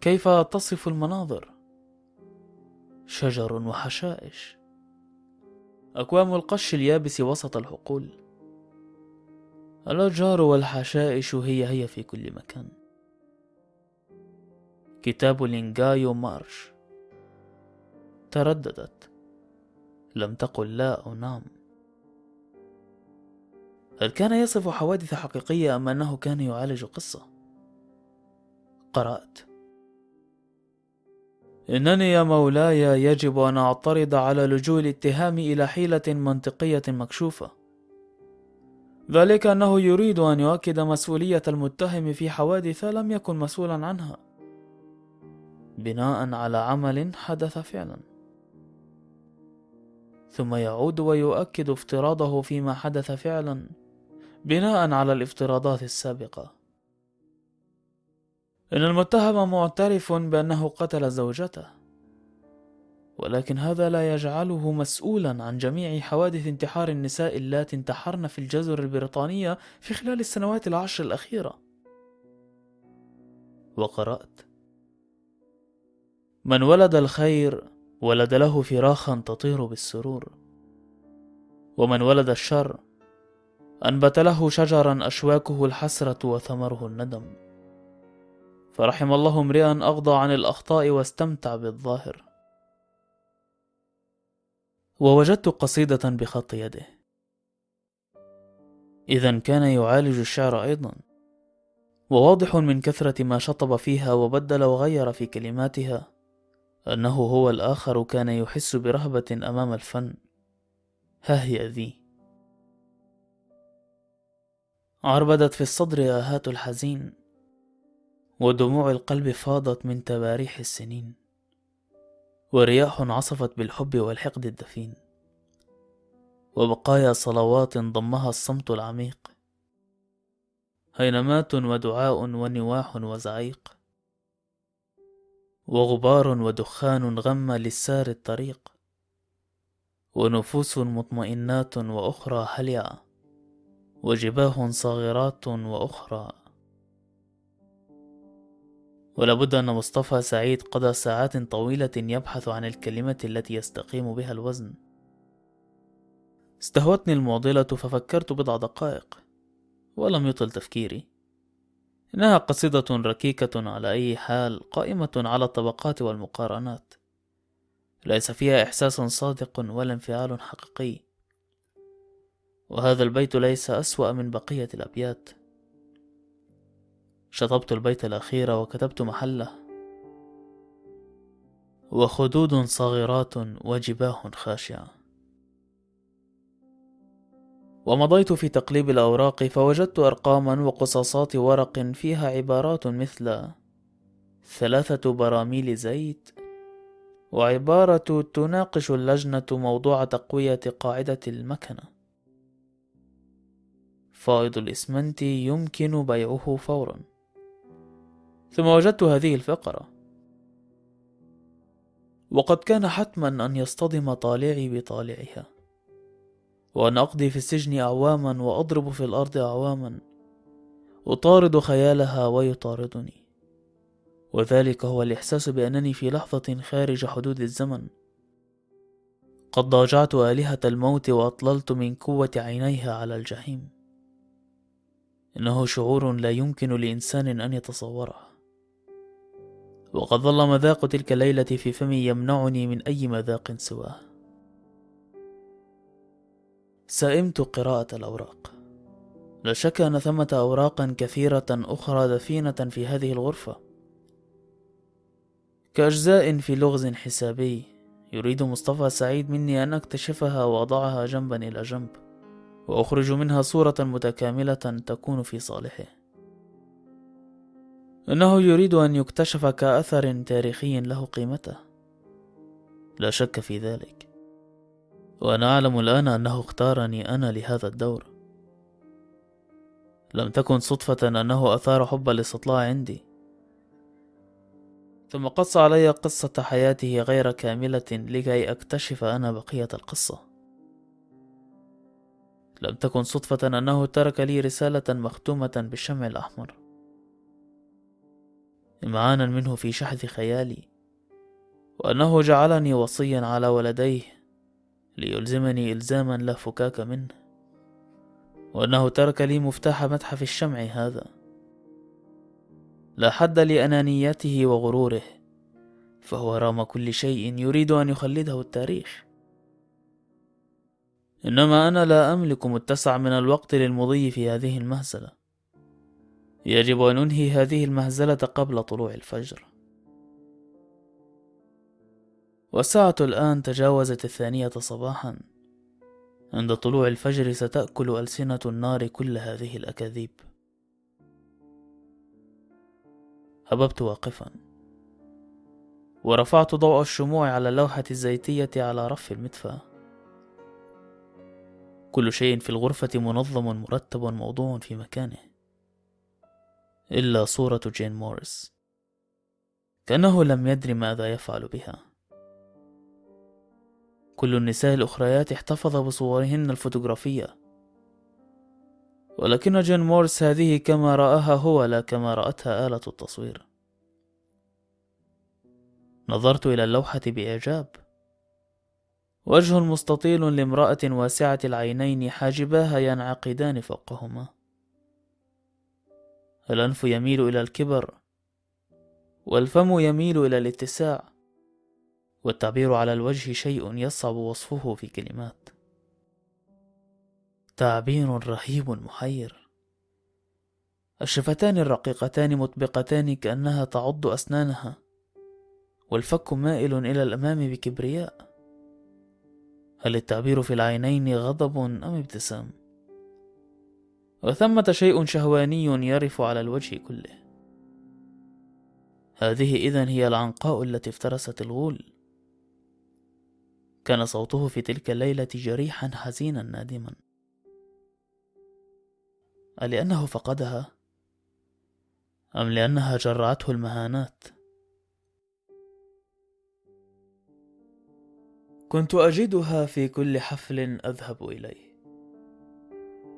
كيف تصف المناظر؟ شجر وحشائش. أكوام القش اليابس وسط الحقول. الأشجار والحشائش هي هي في كل مكان. كتاب لينغايو مارش. ترددت. لم تقل لا أو نعم هل كان يصف حوادث حقيقية أم أنه كان يعالج قصة؟ قرأت. إنني يا مولاي يجب أن أعترض على لجوء الاتهام إلى حيلة منطقية مكشوفة. ذلك أنه يريد أن يؤكد مسؤولية المتهم في حوادث لم يكن مسؤولا عنها بناء على عمل حدث فعلا. ثم يعود ويؤكد افتراضه فيما حدث فعلا بناء على الافتراضات السابقة. إن المتهم معترف بأنه قتل زوجته ولكن هذا لا يجعله مسؤولا عن جميع حوادث انتحار النساء اللاتي انتحرن في الجزر البريطانية في خلال السنوات العشر الأخيرة. وقرأت من ولد الخير ولد له فراخا تطير بالسرور ومن ولد الشر أنبت له شجرا أشواكه الحسرة وثمره الندم. فرحم الله امرئا أغضى عن الأخطاء واستمتع بالظاهر. ووجدت قصيدة بخط يده. إذا كان يعالج الشعر أيضا. وواضح من كثرة ما شطب فيها وبدل وغير في كلماتها أنه هو الآخر كان يحس برهبة أمام الفن. ها هي ذي. عربدت في الصدر آهات الحزين. ودموع القلب فاضت من تباريح السنين ورياح عصفت بالحب والحقد الدفين. وبقايا صلوات ضمها الصمت العميق هينمات ودعاء ونواح وزعيق. وغبار ودخان غم للسار الطريق. ونفوس مطمئنات وأخرى هلعة وجباه صاغرات وأخرى ولابد أن مصطفى سعيد قضى ساعات طويلة يبحث عن الكلمة التي يستقيم بها الوزن. استهوتني المعضلة ففكرت بضع دقائق ولم يطل تفكيري. إنها قصيدة ركيكة على أي حال قائمة على الطبقات والمقارنات. ليس فيها إحساس صادق ولا انفعال حقيقي. وهذا البيت ليس أسوأ من بقية الأبيات. شطبت البيت الأخير وكتبت محله. وخدود صغيرات وجباه خاشعة. ومضيت في تقليب الأوراق فوجدت أرقاما وقصاصات ورق فيها عبارات مثل ثلاثة براميل زيت وعبارة تناقش اللجنة موضوع تقوية قاعدة المكنة. فائض الإسمنت يمكن بيعه فورا. ثم وجدت هذه الفقرة. وقد كان حتما أن يصطدم طالعي بطالعها وأن أقضي في السجن أعواما وأضرب في الأرض أعواما أطارد خيالها ويطاردني. وذلك هو الإحساس بأنني في لحظة خارج حدود الزمن. قد ضاجعت آلهة الموت وأطللت من قوة عينيها على الجحيم. إنه شعور لا يمكن لإنسان أن يتصوره. وقد ظل مذاق تلك الليلة في فمي يمنعني من أي مذاق سواه. سئمت قراءة الأوراق. لا شك أن ثمة أوراقا كثيرة أخرى دفينة في هذه الغرفة. كأجزاء في لغز حسابي يريد مصطفى سعيد مني أن أكتشفها وأضعها جنبا إلى جنب وأخرج منها صورة متكاملة تكون في صالحه. إنه يريد أن يكتشف كأثر تاريخي له قيمته. لا شك في ذلك. وأنا أعلم الآن أنه اختارني أنا لهذا الدور. لم تكن صدفة أنه أثار حب الاستطلاع عندي. ثم قص علي قصة حياته غير كاملة لكي أكتشف أنا بقية القصة. لم تكن صدفة أنه ترك لي رسالة مختومة بالشمع الأحمر. إمعانا منه في شحذ خيالي وأنه جعلني وصيا على ولديه ليلزمني إلزاما لا فكاك منه وأنه ترك لي مفتاح متحف الشمع هذا. لا حد لأنانيته وغروره فهو رام كل شيء يريد أن يخلده التاريخ. إنما أنا لا أملك متسع من الوقت للمضي في هذه المهزلة. يجب أن أنهي هذه المهزلة قبل طلوع الفجر. والساعة الآن تجاوزت الثانية صباحا. عند طلوع الفجر ستأكل ألسنة النار كل هذه الأكاذيب. هببت واقفا. ورفعت ضوء الشموع على اللوحة الزيتية على رف المدفأة كل شيء في الغرفة منظم مرتب موضوع في مكانه. إلا صورة جين موريس. كأنه لم يدر ماذا يفعل بها. كل النساء الأخريات احتفظ بصورهن الفوتوغرافية. ولكن جين موريس هذه كما رآها هو لا كما رأتها آلة التصوير. نظرت إلى اللوحة بإعجاب. وجه مستطيل لامرأة واسعة العينين حاجباها ينعقدان فوقهما. الأنف يميل إلى الكبر والفم يميل إلى الاتساع والتعبير على الوجه شيء يصعب وصفه في كلمات. تعبير رهيب محير. الشفتان الرقيقتان مطبقتان كأنها تعض أسنانها والفك مائل إلى الأمام بكبرياء. هل التعبير في العينين غضب أم ابتسام؟ وثمة شيء شهواني يرف على الوجه كله. هذه إذن هي العنقاء التي افترست الغول. كان صوته في تلك الليلة جريحا حزينا نادما. ألأنه فقدها؟ أم لأنها جرعته المهانات؟ كنت أجدها في كل حفل أذهب إليه.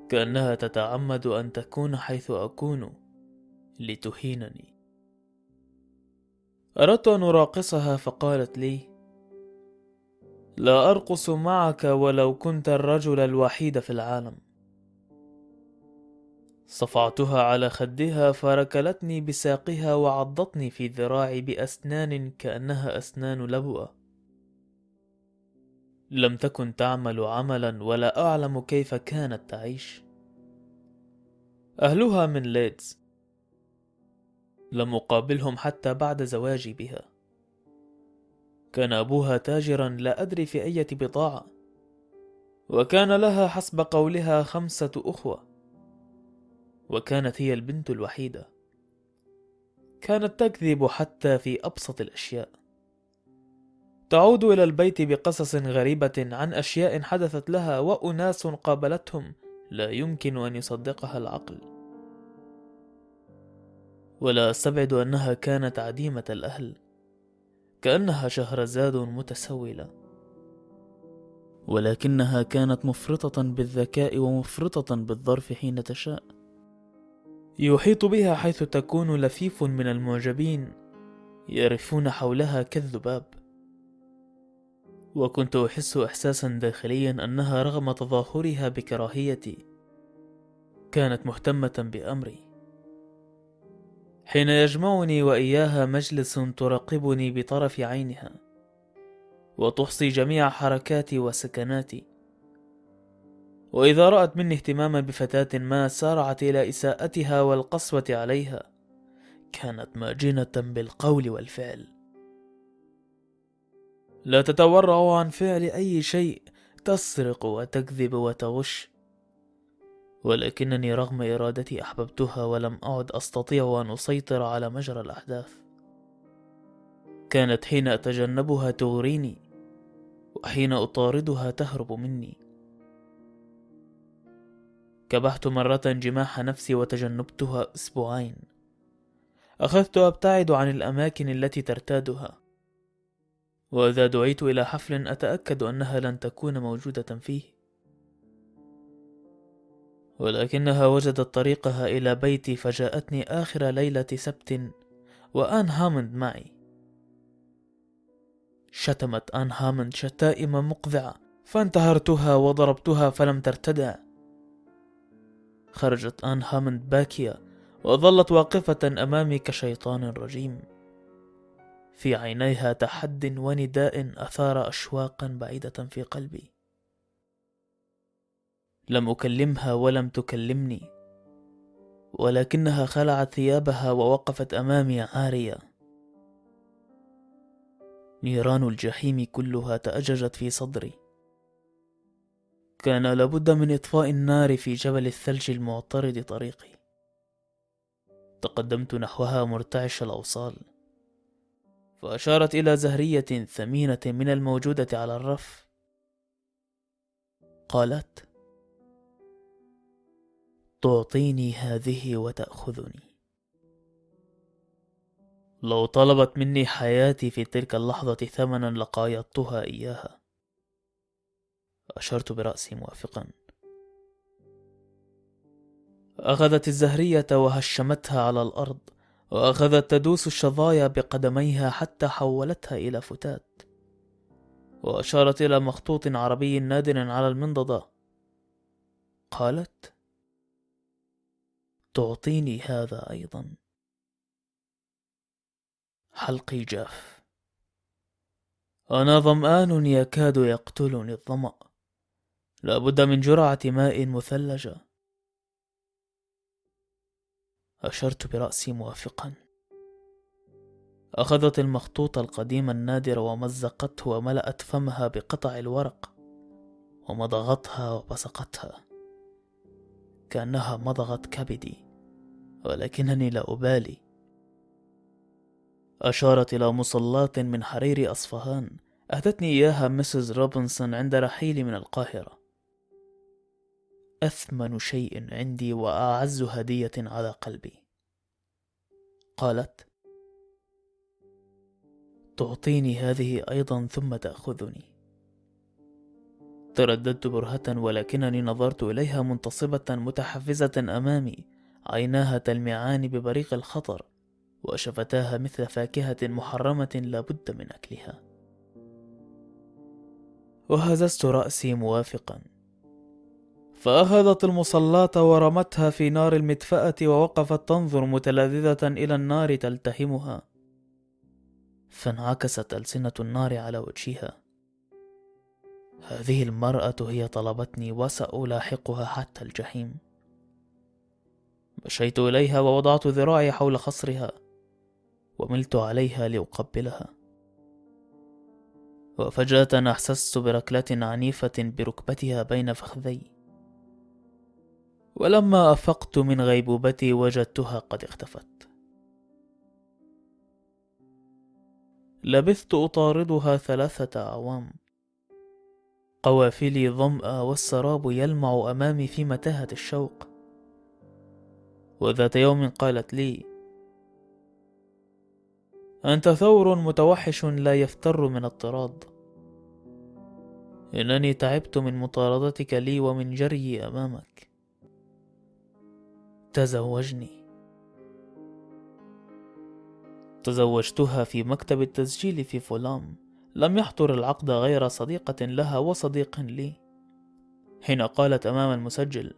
كأنها تتعمد أن تكون حيث أكون. لتهينني. أردت أن أراقصها فقالت لي لا أرقص معك ولو كنت الرجل الوحيد في العالم. صفعتها على خدها فركلتني بساقها وعضتني في ذراعي بأسنان كأنها أسنان لبؤة. لم تكن تعمل عملا ولا أعلم كيف كانت تعيش. أهلها من ليدز. لم أقابلهم حتى بعد زواجي بها. كان أبوها تاجرا لا أدري في أية بضاعة. وكان لها حسب قولها خمسة أخوة. وكانت هي البنت الوحيدة. كانت تكذب حتى في أبسط الأشياء. تعود إلى البيت بقصص غريبة عن أشياء حدثت لها وأناس قابلتهم لا يمكن أن يصدقها العقل. ولا أستبعد أنها كانت عديمة الأهل كأنها شهرزاد متسولة. ولكنها كانت مفرطة بالذكاء ومفرطة بالظرف حين تشاء. يحيط بها حيث تكون لفيف من المعجبين يرفون حولها كالذباب. وكنت أحس إحساسا داخليا أنها رغم تظاهرها بكراهيتي كانت مهتمة بأمري. حين يجمعني وإياها مجلس تراقبني بطرف عينها وتحصي جميع حركاتي وسكناتي. وإذا رأت مني اهتماما بفتاة ما سارعت إلى إساءتها والقسوة عليها كانت ماجنة بالقول والفعل. لا تتورع عن فعل أي شيء تسرق وتكذب وتغش. ولكنني رغم إرادتي أحببتها ولم أعد أستطيع أن أسيطر على مجرى الأحداث. كانت حين أتجنبها تغريني وحين أطاردها تهرب مني. كبحت مرة جماح نفسي وتجنبتها أسبوعين. أخذت أبتعد عن الأماكن التي ترتادها. وإذا دعيت إلى حفل أتأكد أنها لن تكون موجودة فيه. ولكنها وجدت طريقها إلى بيتي فجاءتني آخر ليلة سبت وآن هامند معي. شتمت آن هامند شتائم مقذعة فانتهرتها وضربتها فلم ترتدع. خرجت آن هامند باكية وظلت واقفة أمامي كشيطان رجيم. في عينيها تحد ونداء أثار أشواقا بعيدة في قلبي. لم أكلمها ولم تكلمني ولكنها خلعت ثيابها ووقفت أمامي عارية. نيران الجحيم كلها تأججت في صدري. كان لابد من إطفاء النار في جبل الثلج المعترض طريقي. تقدمت نحوها مرتعش الأوصال. فأشارت إلى زهرية ثمينة من الموجودة على الرف. قالت تعطيني هذه وتأخذني. لو طلبت مني حياتي في تلك اللحظة ثمنا لقايضتها إياها. أشرت برأسي موافقا. أخذت الزهرية وهشمتها على الأرض. وأخذت تدوس الشظايا بقدميها حتى حولتها إلى فتات. وأشارت إلى مخطوط عربي نادر على المنضدة. قالت تعطيني هذا أيضا. حلقي جاف. أنا ظمآن يكاد يقتلني الظمأ. لابد من جرعة ماء مثلجة. أشرت برأسي موافقا. أخذت المخطوط القديم النادر ومزقته وملأت فمها بقطع الورق ومضغتها وبصقتها. كأنها مضغت كبدي ولكنني لا أبالي. أشارت إلى مصلات من حرير أصفهان أهدتني إياها مسز روبنسون عند رحيلي من القاهرة. أثمن شيء عندي وأعز هدية على قلبي. قالت تعطيني هذه أيضا ثم تأخذني. ترددت برهة ولكنني نظرت إليها منتصبة متحفزة أمامي. عيناها تلمعان ببريق الخطر وشفتاها مثل فاكهة محرمة لا بد من أكلها. وهززت رأسي موافقا. فأخذت المصلاة ورمتها في نار المدفأة ووقفت تنظر متلذذة إلى النار تلتهمها فانعكست ألسنة النار على وجهها. هذه المرأة هي طلبتني وسألاحقها حتى الجحيم. مشيت إليها ووضعت ذراعي حول خصرها وملت عليها لأقبلها. وفجأة أحسست بركلة عنيفة بركبتها بين فخذي. ولما أفقت من غيبوبتي وجدتها قد اختفت. لبثت أطاردها ثلاثة أعوام. قوافلي ظمأ والسراب يلمع أمامي في متاهة الشوق. وذات يوم قالت لي أنت ثور متوحش لا يفتر من الطراد إنني تعبت من مطاردتك لي ومن جريي أمامك. تزوجني. تزوجتها في مكتب التسجيل في فولام. لم يحضر العقد غير صديقة لها وصديق لي. حين قالت أمام المسجل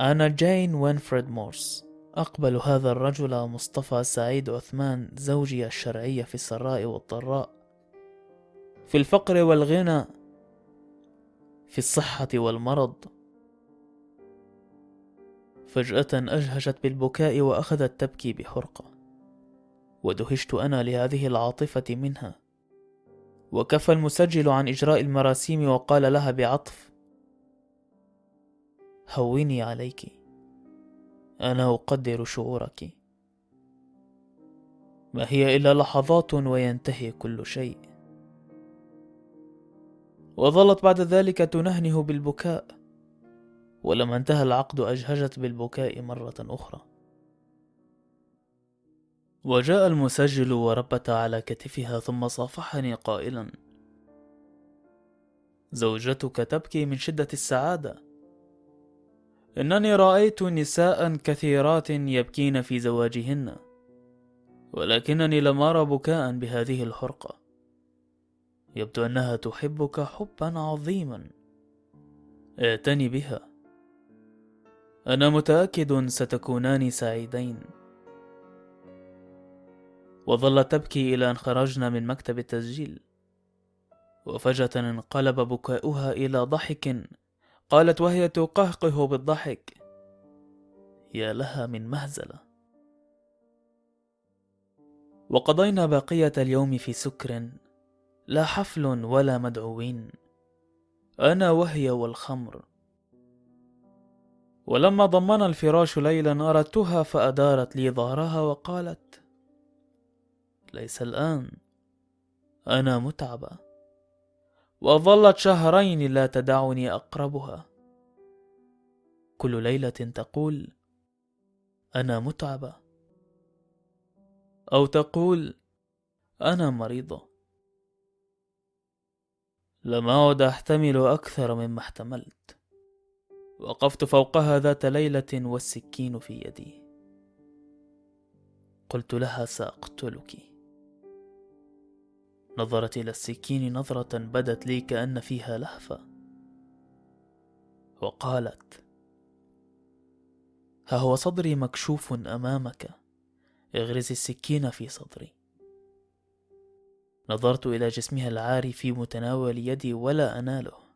أنا جين وينفريد مورس. أقبل هذا الرجل مصطفى سعيد عثمان زوجي الشرعي في السراء والضراء. في الفقر والغنى في الصحة والمرض. فجأة أجهشت بالبكاء وأخذت تبكي بحرقة. ودهشت أنا لهذه العاطفة منها. وكفى المسجل عن إجراء المراسيم وقال لها بعطف. هوني عليك. أنا أقدر شعورك. ما هي إلا لحظات وينتهي كل شيء. وظلت بعد ذلك تنهنه بالبكاء. ولما انتهى العقد أجهجت بالبكاء مرة أخرى. وجاء المسجل وربت على كتفها ثم صافحني قائلا زوجتك تبكي من شدة السعادة. إنني رأيت نساء كثيرات يبكين في زواجهن ولكنني لم أرى بكاء بهذه الحرقة. يبدو أنها تحبك حبا عظيما. اعتني بها. أنا متأكد ستكونان سعيدين. وظلت تبكي إلى أن خرجنا من مكتب التسجيل. وفجأة انقلب بكاؤها إلى ضحك. قالت وهي تقهقه بالضحك. يا لها من مهزلة. وقضينا بقية اليوم في سكر. لا حفل ولا مدعوين. أنا وهي والخمر. ولما ضمنا الفراش ليلا أردتها فأدارت لي ظهرها وقالت ليس الآن أنا متعبة وظلت شهرين لا تدعني أقربها. كل ليلة تقول أنا متعبة. أو تقول أنا مريضة. لم أعد أحتمل أكثر مما احتملت. وقفت فوقها ذات ليلة والسكين في يدي. قلت لها سأقتلك. نظرت إلى السكين نظرة بدت لي كأن فيها لهفة. وقالت ها هو صدري مكشوف أمامك. اغرز السكين في صدري. نظرت إلى جسمها العاري في متناول يدي ولا أناله.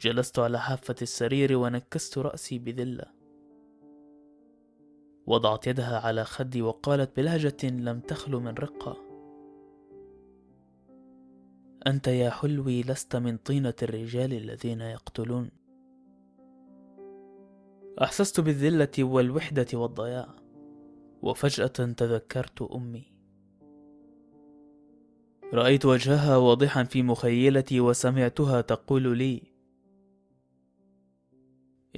جلست على حافة السرير ونكست رأسي بذلة. وضعت يدها على خدي وقالت بلهجة لم تخل من رقة. أنت يا حلوي لست من طينة الرجال الذين يقتلون. أحسست بالذلة والوحدة والضياع وفجأة تذكرت أمي. رأيت وجهها واضحا في مخيلتي وسمعتها تقول لي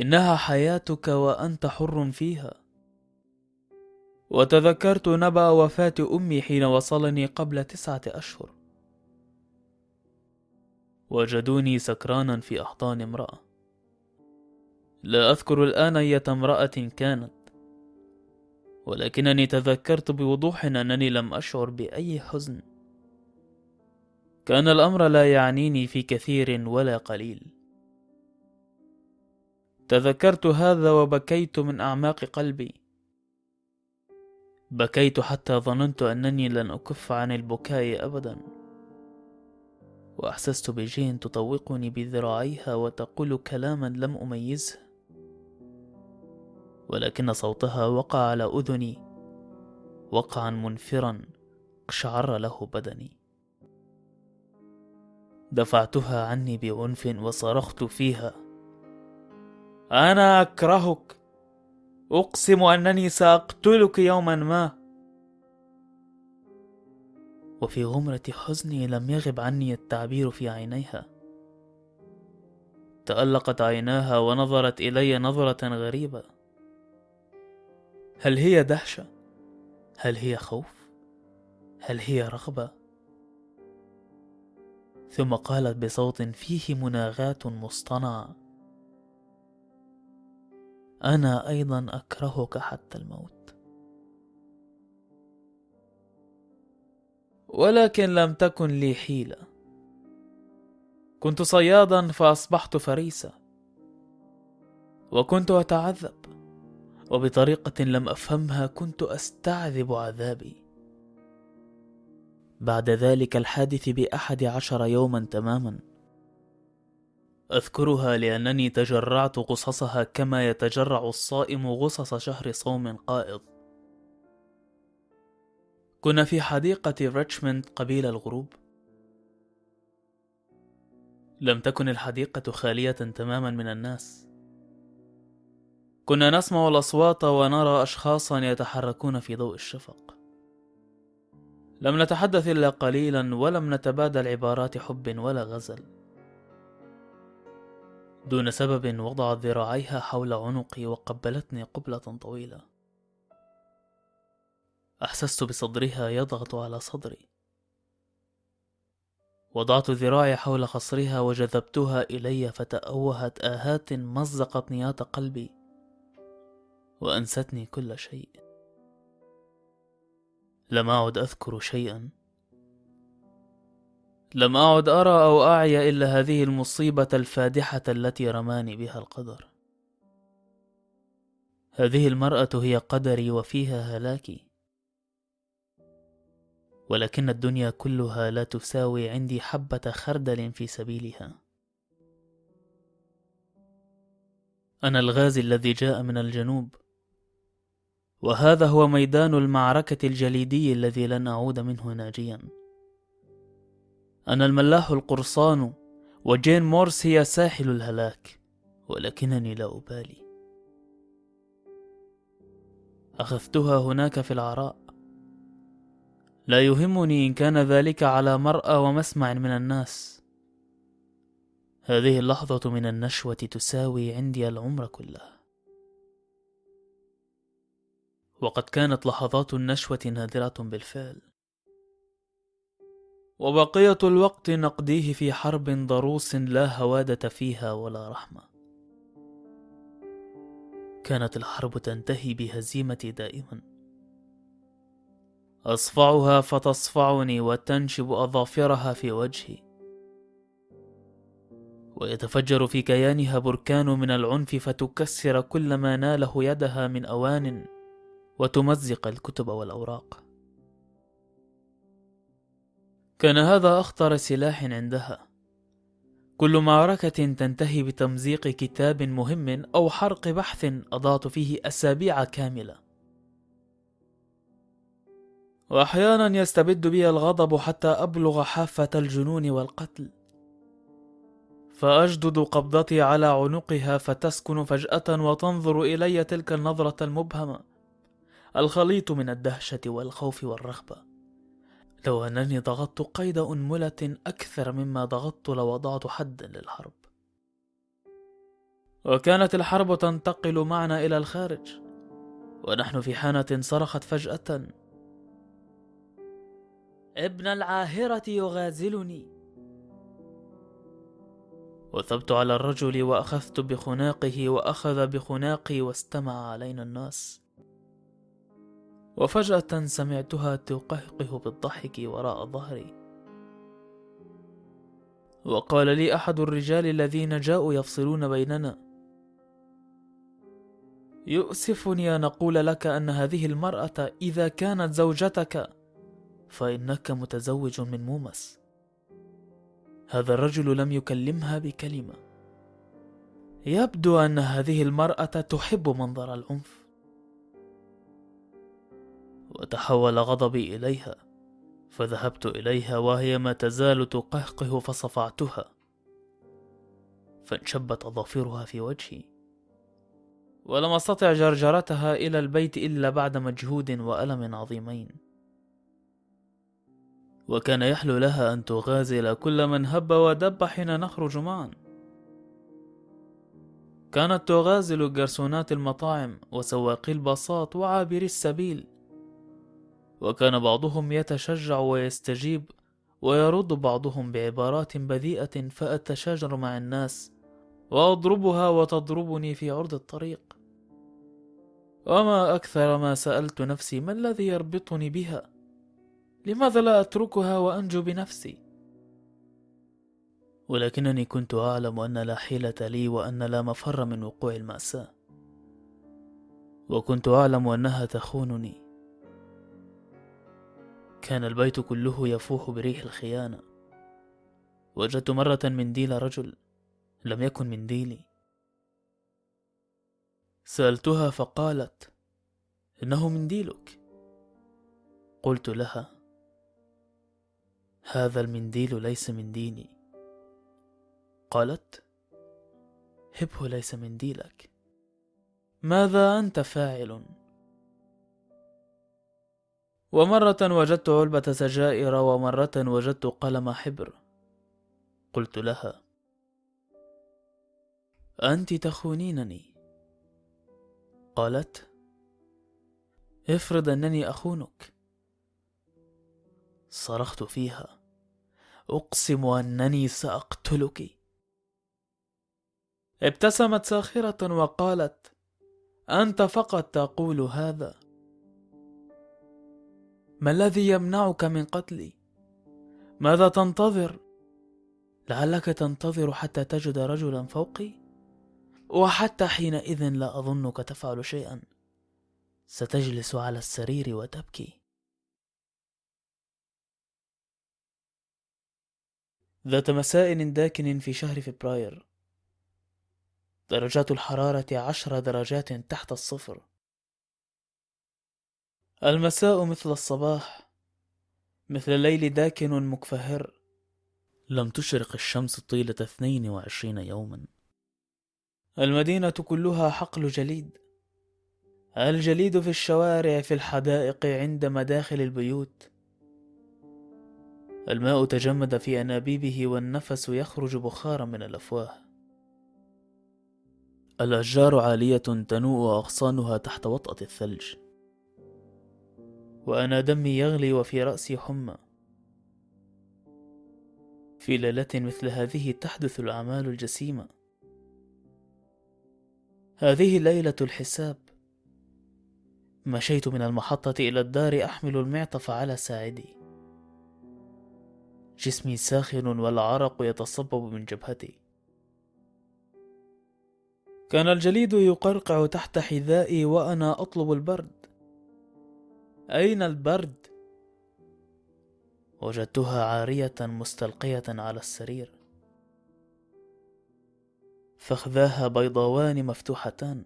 إنها حياتك وأنت حر فيها. وتذكرت نبأ وفاة أمي حين وصلني قبل تسعة أشهر. وجدوني سكرانا في أحضان امرأة. لا أذكر الآن أية امرأة كانت. ولكنني تذكرت بوضوح أنني لم أشعر بأي حزن. كان الأمر لا يعنيني في كثير ولا قليل. تذكرت هذا وبكيت من أعماق قلبي. بكيت حتى ظننت أنني لن أكف عن البكاء أبدا. وأحسست بجين تطوقني بذراعيها وتقول كلاما لم أميزه. ولكن صوتها وقع على أذني وقعا منفرا قشعر له بدني. دفعتها عني بعنف وصرخت فيها. أنا أكرهك. أقسم أنني سأقتلك يوما ما. وفي غمرة حزني لم يغب عني التعبير في عينيها. تألقت عيناها ونظرت إلي نظرة غريبة. هل هي دهشة؟ هل هي خوف؟ هل هي رغبة؟ ثم قالت بصوت فيه مناغاه مصطنعة. أنا أيضا أكرهك حتى الموت. ولكن لم تكن لي حيلة. كنت صيادا فأصبحت فريسه وكنت أتعذب. وبطريقة لم أفهمها كنت أستعذب عذابي. بعد ذلك الحادث بأحد عشر يوما تماما. أذكرها لأنني تجرعت غصصها كما يتجرع الصائم غصص شهر صوم قائض. كنا في حديقة ريتشموند قبيل الغروب. لم تكن الحديقة خالية تماما من الناس. كنا نسمع الأصوات ونرى أشخاصا يتحركون في ضوء الشفق. لم نتحدث إلا قليلا ولم نتبادل عبارات حب ولا غزل. دون سبب وضعت ذراعيها حول عنقي وقبلتني قبلة طويلة. أحسست بصدرها يضغط على صدري. وضعت ذراعي حول خصرها وجذبتها إلي فتأوهت آهات مزقت نيات قلبي وأنستني كل شيء. لم أعد أذكر شيئا. لم أعد أرى أو أعي إلا هذه المصيبة الفادحة التي رماني بها القدر. هذه المرأة هي قدري وفيها هلاكي. ولكن الدنيا كلها لا تساوي عندي حبة خردل في سبيلها. أنا الغازي الذي جاء من الجنوب. وهذا هو ميدان المعركة الجليدي الذي لن أعود منه ناجيا. أنا الملاح القرصان وجين مورس هي ساحل الهلاك ولكنني لا أبالي. أخذتها هناك في العراء. لا يهمني إن كان ذلك على مرأى ومسمع من الناس. هذه اللحظة من النشوة تساوي عندي العمر كله. وقد كانت لحظات النشوة نادرة بالفعل. وبقية الوقت نقضيه في حرب ضروس لا هوادة فيها ولا رحمة. كانت الحرب تنتهي بهزيمتي دائما. أصفعها فتصفعني وتنشب أظافرها في وجهي. ويتفجر في كيانها بركان من العنف فتكسر كل ما ناله يدها من أوان وتمزق الكتب والأوراق. كان هذا أخطر سلاح عندها. كل معركة تنتهي بتمزيق كتاب مهم أو حرق بحث أضعت فيه أسابيع كاملة. وأحيانا يستبد بي الغضب حتى أبلغ حافة الجنون والقتل. فأجدد قبضتي على عنقها فتسكن فجأة وتنظر إلي تلك النظرة المبهمة. الخليط من الدهشة والخوف والرغبة. لو أنني ضغطت قيد أنملة أكثر مما ضغطت لوضعت حدا للحرب. وكانت الحرب تنتقل معنا إلى الخارج ونحن في حانة صرخت فجأة. ابن العاهرة يغازلني. وثبت على الرجل وأخذت بخناقه وأخذ بخناقي واستمع علينا الناس. وفجأة سمعتها تقهقه بالضحك وراء ظهري. وقال لي أحد الرجال الذين جاءوا يفصلون بيننا يؤسفني أن أقول لك أن هذه المرأة إذا كانت زوجتك فإنك متزوج من مومس. هذا الرجل لم يكلمها بكلمة. يبدو أن هذه المرأة تحب منظر العنف وتحول غضبي إليها فذهبت إليها وهي ما تزال تقهقه فصفعتها. فانشبت أظافرها في وجهي. ولم أستطع جرجرتها إلى البيت إلا بعد مجهود وألم عظيمين. وكان يحلو لها أن تغازل كل من هب ودب حين نخرج معا. كانت تغازل جرسونات المطاعم وسواقي الباصات وعابري السبيل. وكان بعضهم يتشجع ويستجيب ويرد بعضهم بعبارات بذيئة فأتشاجر مع الناس وأضربها وتضربني في عرض الطريق. وما أكثر ما سألت نفسي ما الذي يربطني بها؟ لماذا لا أتركها وأنجو بنفسي؟ ولكنني كنت أعلم أن لا حيلة لي وأن لا مفر من وقوع المأساة. وكنت أعلم أنها تخونني. كان البيت كله يفوح بريح الخيانة. وجدت مرة منديل رجل لم يكن منديلي سألتها فقالت إنه منديلك قلت لها هذا المنديل ليس من ديني. قالت هبه ليس منديلك ماذا أنت فاعل؟ ومرة وجدت علبة سجائر ومرة وجدت قلم حبر. قلت لها أنت تخونينني. قالت افرض أنني أخونك. صرخت فيها أقسم أنني سأقتلك. ابتسمت ساخرة وقالت أنت فقط تقول هذا. ما الذي يمنعك من قتلي؟ ماذا تنتظر؟ لعلك تنتظر حتى تجد رجلا فوقي؟ وحتى حينئذ لا أظنك تفعل شيئا. ستجلس على السرير وتبكي. ذات مساء داكن في شهر فبراير. درجات الحرارة عشر درجات تحت الصفر. المساء مثل الصباح مثل ليل داكن مكفهر. لم تشرق الشمس طيلة اثنين وعشرين يوما. المدينة كلها حقل جليد. الجليد في الشوارع في الحدائق عند مداخل البيوت. الماء تجمد في أنابيبه والنفس يخرج بخارا من الأفواه. الأشجار عالية تنوء أغصانها تحت وطأة الثلج. وأنا دمي يغلي وفي رأسي حمى. في ليلة مثل هذه تحدث الأعمال الجسيمة. هذه ليلة الحساب. مشيت من المحطة إلى الدار أحمل المعطف على ساعدي. جسمي ساخن والعرق يتصبب من جبهتي. كان الجليد يقرقع تحت حذائي وأنا أطلب البرد. أين البرد؟ وجدتها عارية مستلقية على السرير. فخذاها بيضاوان مفتوحتان.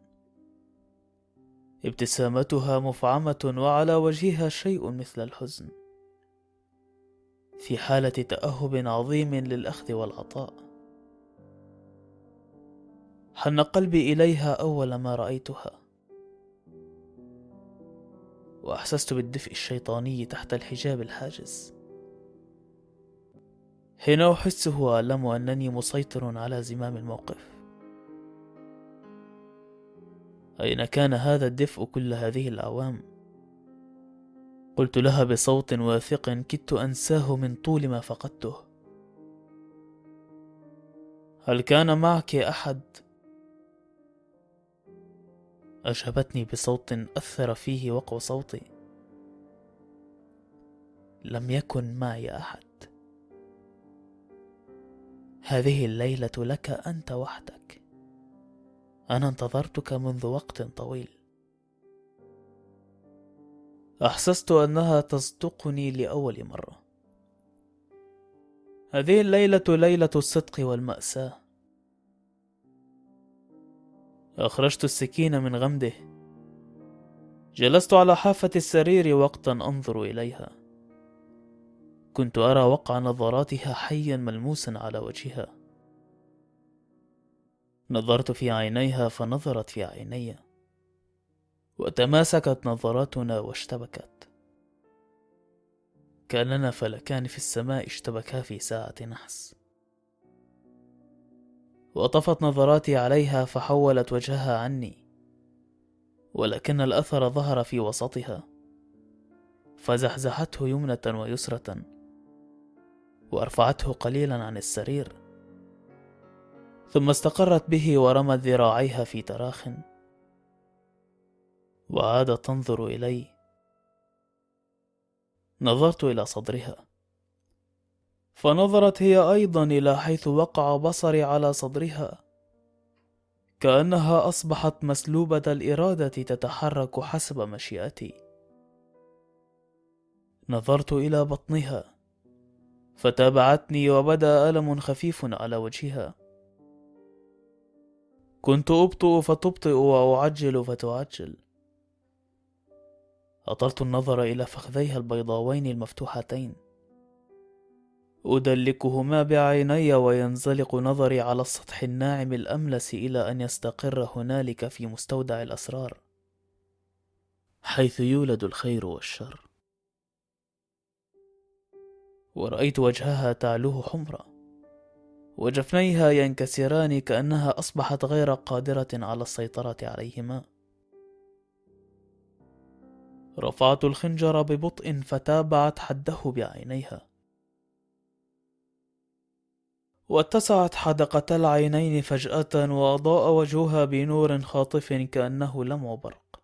ابتسامتها مفعمة وعلى وجهها شيء مثل الحزن. في حالة تأهب عظيم للأخذ والعطاء. حن قلبي إليها أول ما رأيتها. وأحسست بالدفء الشيطاني تحت الحجاب الحاجز حين أحسه وأعلم أنني مسيطر على زمام الموقف أين كان هذا الدفء كل هذه الأعوام؟ قلت لها بصوت واثق كدت أنساه من طول ما فقدته هل كان معك أحد؟ أجابتني بصوت أثر فيه وقع صوتي. لم يكن معي أحد. هذه الليلة لك أنت وحدك. أنا انتظرتك منذ وقت طويل. أحسست أنها تصدقني لأول مرة. هذه الليلة ليلة الصدق والمأساة. أخرجت السكين من غمده. جلست على حافة السرير وقتا أنظر إليها. كنت أرى وقع نظراتها حيا ملموسا على وجهها. نظرت في عينيها فنظرت في عيني. وتماسكت نظراتنا واشتبكت. كأننا فلكان في السماء اشتبكا في ساعة نحس. وطفت نظراتي عليها فحولت وجهها عني ولكن الأثر ظهر في وسطها فزحزحته يمنة ويسرة وأرفعته قليلا عن السرير ثم استقرت به ورمت ذراعيها في تراخ وعادت تنظر إلي. نظرت إلى صدرها. فنظرت هي أيضا إلى حيث وقع بصري على صدرها كأنها أصبحت مسلوبة الإرادة تتحرك حسب مشيئتي. نظرت إلى بطنها فتابعتني وبدأ ألم خفيف على وجهها. كنت أبطئ فتبطئ وأعجل فتعجل. أطلت النظر إلى فخذيها البيضاوين المفتوحتين. أدلكهما بعيني وينزلق نظري على السطح الناعم الأملس إلى أن يستقر هنالك في مستودع الأسرار. حيث يولد الخير والشر. ورأيت وجهها تعلوه حمرًا. وجفنيها ينكسران كأنها أصبحت غير قادرة على السيطرة عليهما. رفعت الخنجر ببطء فتابعت حده بعينيها. واتسعت حدقة العينين فجأة وأضاء وجهها بنور خاطف كأنه لمع برق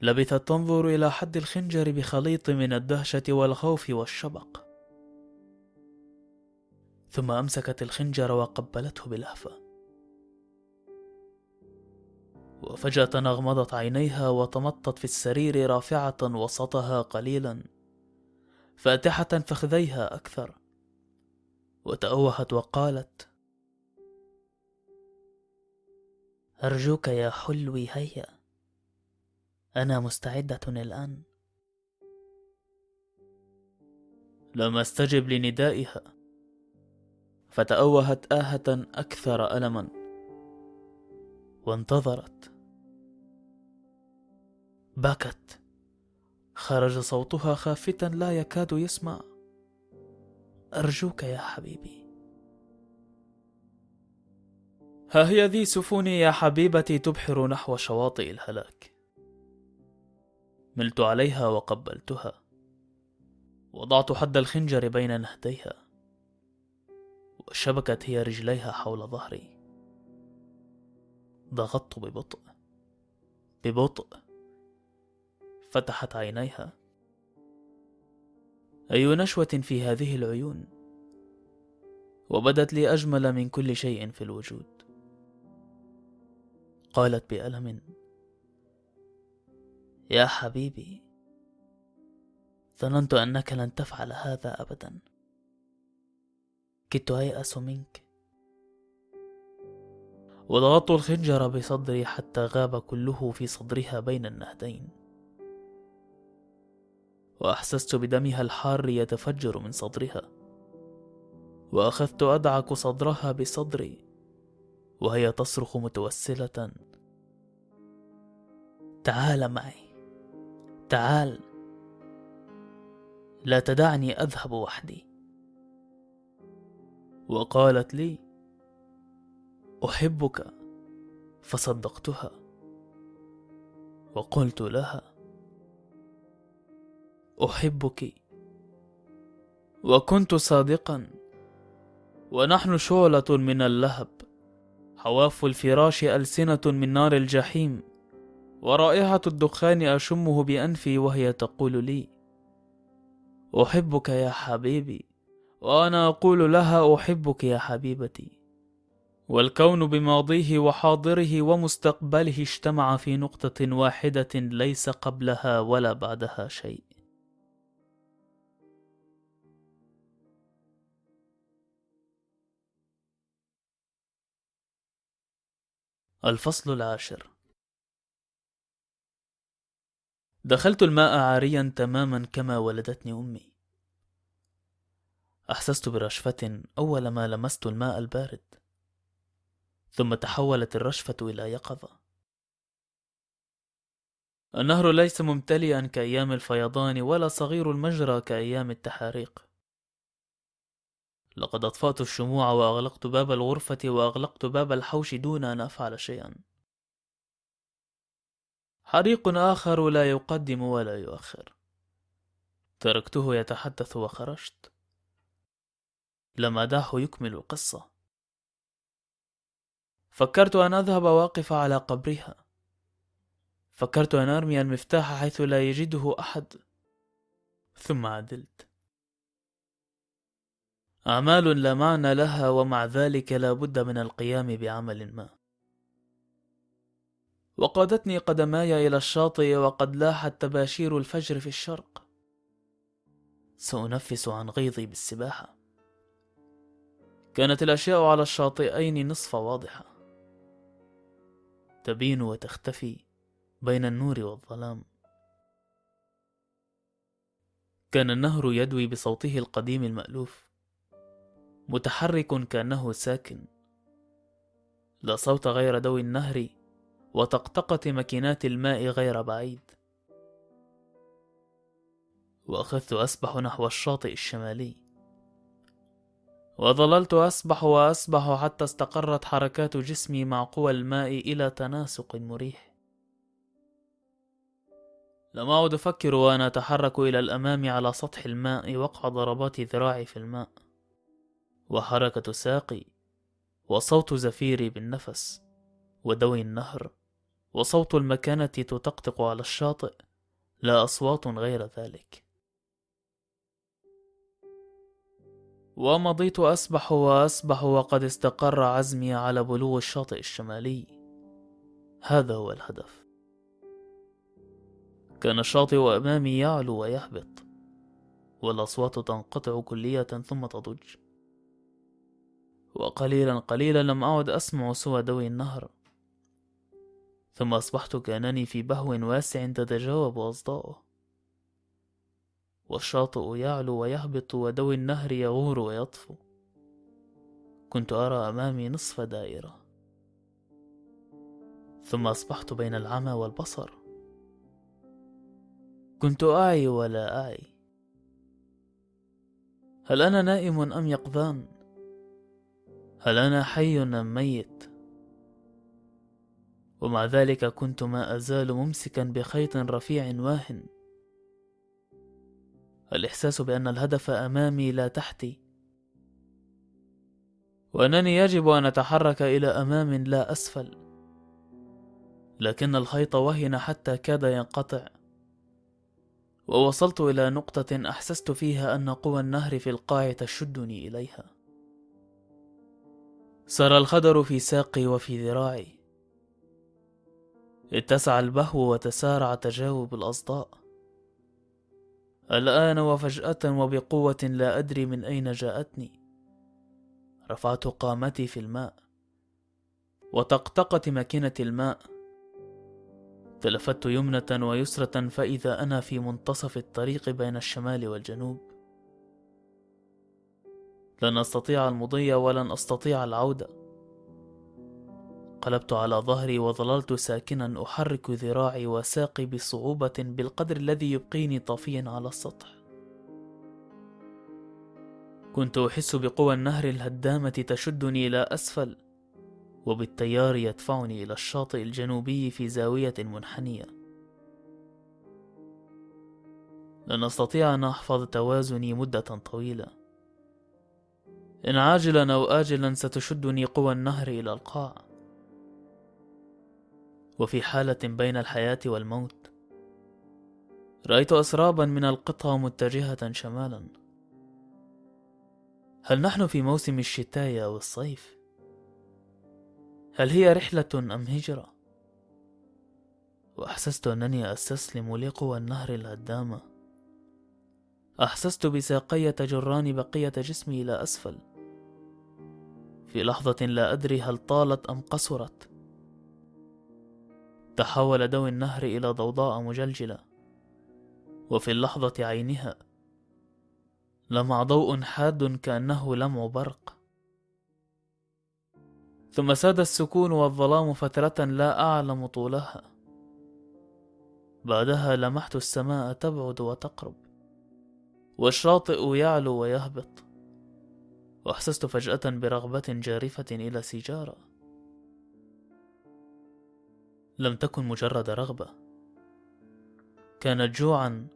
لبثت تنظر إلى حد الخنجر بخليط من الدهشة والخوف والشبق. ثم أمسكت الخنجر وقبلته بلهفة. وفجأة أغمضت عينيها وتمطت في السرير رافعة وسطها قليلا. فاتحة فخذيها أكثر. وتأوهت وقالت أرجوك يا حلوي هيا. أنا مستعدة الآن. لم أستجب لندائها. فتأوهت آهة أكثر ألما. وانتظرت. بكت. خرج صوتها خافتا لا يكاد يسمع. أرجوك يا حبيبي. ها هي ذي سفوني يا حبيبتي تبحر نحو شواطئ الهلاك. ملت عليها وقبلتها. وضعت حد الخنجر بين نهديها وشبكت هي رجليها حول ظهري. ضغطت ببطء. ببطء. فتحت عينيها. أي نشوة في هذه العيون؟ وبدت لي أجمل من كل شيء في الوجود. قالت بألم يا حبيبي ظننت أنك لن تفعل هذا أبدا. كدت أيأس منك. وضغطت الخنجر بصدري حتى غاب كله في صدرها بين النهدين. وأحسست بدمها الحار يتفجر من صدرها. وأخذت أدعك صدرها بصدري وهي تصرخ متوسلة. تعال معي تعال. لا تدعني أذهب وحدي. وقالت لي أحبك فصدقتها. وقلت لها أحبك. وكنت صادقا. ونحن شعلة من اللهب. حواف الفراش ألسنة من نار الجحيم. ورائحة الدخان أشمه بأنفي وهي تقول لي أحبك يا حبيبي. وأنا أقول لها أحبك يا حبيبتي. والكون بماضيه وحاضره ومستقبله اجتمع في نقطة واحدة ليس قبلها ولا بعدها شيء. الفصل العاشر. دخلت الماء عاريا تماما كما ولدتني أمي. أحسست برشفة أول ما لمست الماء البارد. ثم تحولت الرشفة إلى يقظة. النهر ليس ممتلئا كأيام الفيضان ولا صغير المجرى كأيام التحاريق لقد أطفأت الشموع وأغلقت باب الغرفة وأغلقت باب الحوش دون أن أفعل شيئا. حريق آخر لا يقدم ولا يؤخر. تركته يتحدث وخرجت. لم أدعه يكمل القصة. فكرت أن أذهب واقف على قبرها. فكرت أن أرمي المفتاح حيث لا يجده أحد. ثم عدلت. أعمال لا معنى لها ومع ذلك لا بد من القيام بعمل ما. وقادتني قدماي إلى الشاطئ وقد لاحت تباشير الفجر في الشرق. سأنفس عن غيظي بالسباحة. كانت الأشياء على الشاطئين نصف واضحة. تبين وتختفي بين النور والظلام. كان النهر يدوي بصوته القديم المألوف. متحرك كأنه ساكن. لا صوت غير دوي النهر وطقطقة ماكينات الماء غير بعيد. وأخذت أسبح نحو الشاطئ الشمالي. وظللت أسبح وأسبح حتى استقرت حركات جسمي مع قوى الماء إلى تناسق مريح. لم أعد أفكر وأنا أتحرك إلى الأمام على سطح الماء وقع ضربات ذراعي في الماء. وحركة ساقي وصوت زفيري بالنفس ودوي النهر وصوت المكانة تطقطق على الشاطئ لا أصوات غير ذلك. ومضيت أسبح وأسبح وقد استقر عزمي على بلوغ الشاطئ الشمالي. هذا هو الهدف. كان الشاطئ أمامي يعلو ويهبط والأصوات تنقطع كلية ثم تضج. وقليلا قليلا لم أعد أسمع سوى دوي النهر. ثم أصبحت كأنني في بهو واسع تتجاوب أصداؤه. والشاطئ يعلو ويهبط ودوي النهر يغور ويطفو. كنت أرى أمامي نصف دائرة. ثم أصبحت بين العمى والبصر. كنت أعي ولا أعي. هل أنا نائم أم يقظان؟ هل أنا حي أم ميت؟ ومع ذلك كنت ما أزال ممسكا بخيط رفيع واهن. الإحساس بأن الهدف أمامي لا تحتي. وأنني يجب أن أتحرك إلى أمام لا أسفل. لكن الخيط وهن حتى كاد ينقطع. ووصلت إلى نقطة أحسست فيها أن قوى النهر في القاع تشدني إليها. سرى الخدر في ساقي وفي ذراعي. اتسع البهو وتسارع تجاوب الأصداء. الآن وفجأة وبقوة لا أدري من أين جاءتني. رفعت قامتي في الماء. وطقطقت ماكينة الماء. تلفت يمنة ويسرة فإذا أنا في منتصف الطريق بين الشمال والجنوب. لن أستطيع المضي ولن أستطيع العودة. قلبت على ظهري وظللت ساكنا أحرك ذراعي وساقي بصعوبة بالقدر الذي يبقيني طافيا على السطح. كنت أحس بقوى النهر الهدامة تشدني إلى أسفل وبالتيار يدفعني إلى الشاطئ الجنوبي في زاوية منحنية. لن أستطيع أن أحفظ توازني مدة طويلة. إن عاجلا أو آجلا ستشدني قوى النهر إلى القاع وفي حالة بين الحياة والموت رأيت أسرابا من القطى متجهة شمالا هل نحن في موسم الشتاء أو الصيف؟ هل هي رحلة أم هجرة؟ وأحسست أنني أستسلم لقوى النهر الهدامة أحسست بساقي تجران بقية جسمي إلى أسفل في لحظة لا أدري هل طالت أم قصرت. تحول دوي النهر إلى ضوضاء مجلجلة وفي اللحظة عينها لمع ضوء حاد كأنه لمع برق. ثم ساد السكون والظلام فترة لا أعلم طولها. بعدها لمحت السماء تبعد وتقرب والشاطئ يعلو ويهبط. وأحسست فجأة برغبة جارفة إلى سيجارة. لم تكن مجرد رغبة. كانت جوعا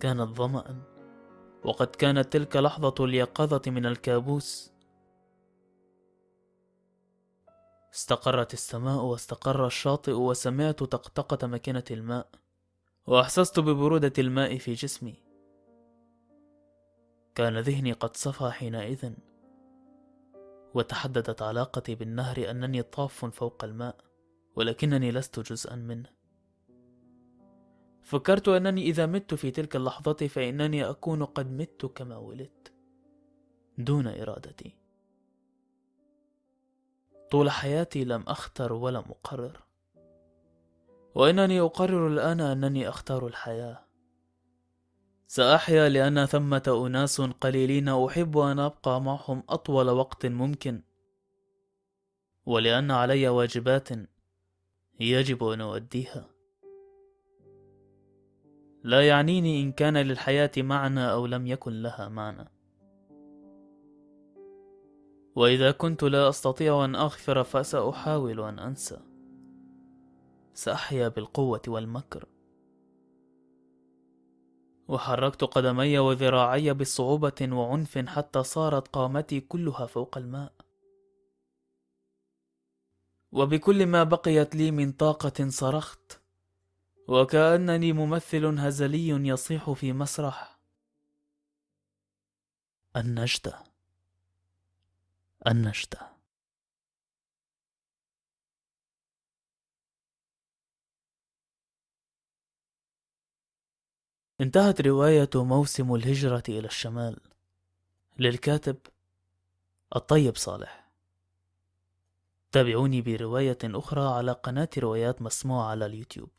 كانت ظما وقد كانت تلك لحظة اليقظة من الكابوس. استقرت السماء واستقر الشاطئ وسمعت طقطقة ماكينة الماء وأحسست ببرودة الماء في جسمي. كان ذهني قد صفى حينئذ. وتحددت علاقتي بالنهر أنني طاف فوق الماء ولكنني لست جزءا منه. فكرت أنني إذا مت في تلك اللحظة فإنني أكون قد مت كما ولدت دون إرادتي. طول حياتي لم أختر ولم أقرر وإنني أقرر الآن أنني أختار الحياة. سأحيا لأن ثمة أناس قليلين أحب أن أبقى معهم أطول وقت ممكن. ولأن علي واجبات يجب أن أؤديها. لا يعنيني إن كان للحياة معنى أو لم يكن لها معنى. وإذا كنت لا أستطيع أن أغفر فسأحاول أن أنسى. سأحيا بالقوة والمكر. وحركت قدمي وذراعي بصعوبة وعنف حتى صارت قامتي كلها فوق الماء. وبكل ما بقيت لي من طاقة صرخت وكأنني ممثل هزلي يصيح في مسرح. النجدة النجدة. انتهت رواية موسم الهجرة إلى الشمال. للكاتب الطيب صالح. تابعوني برواية أخرى على قناة روايات مسموعة على اليوتيوب.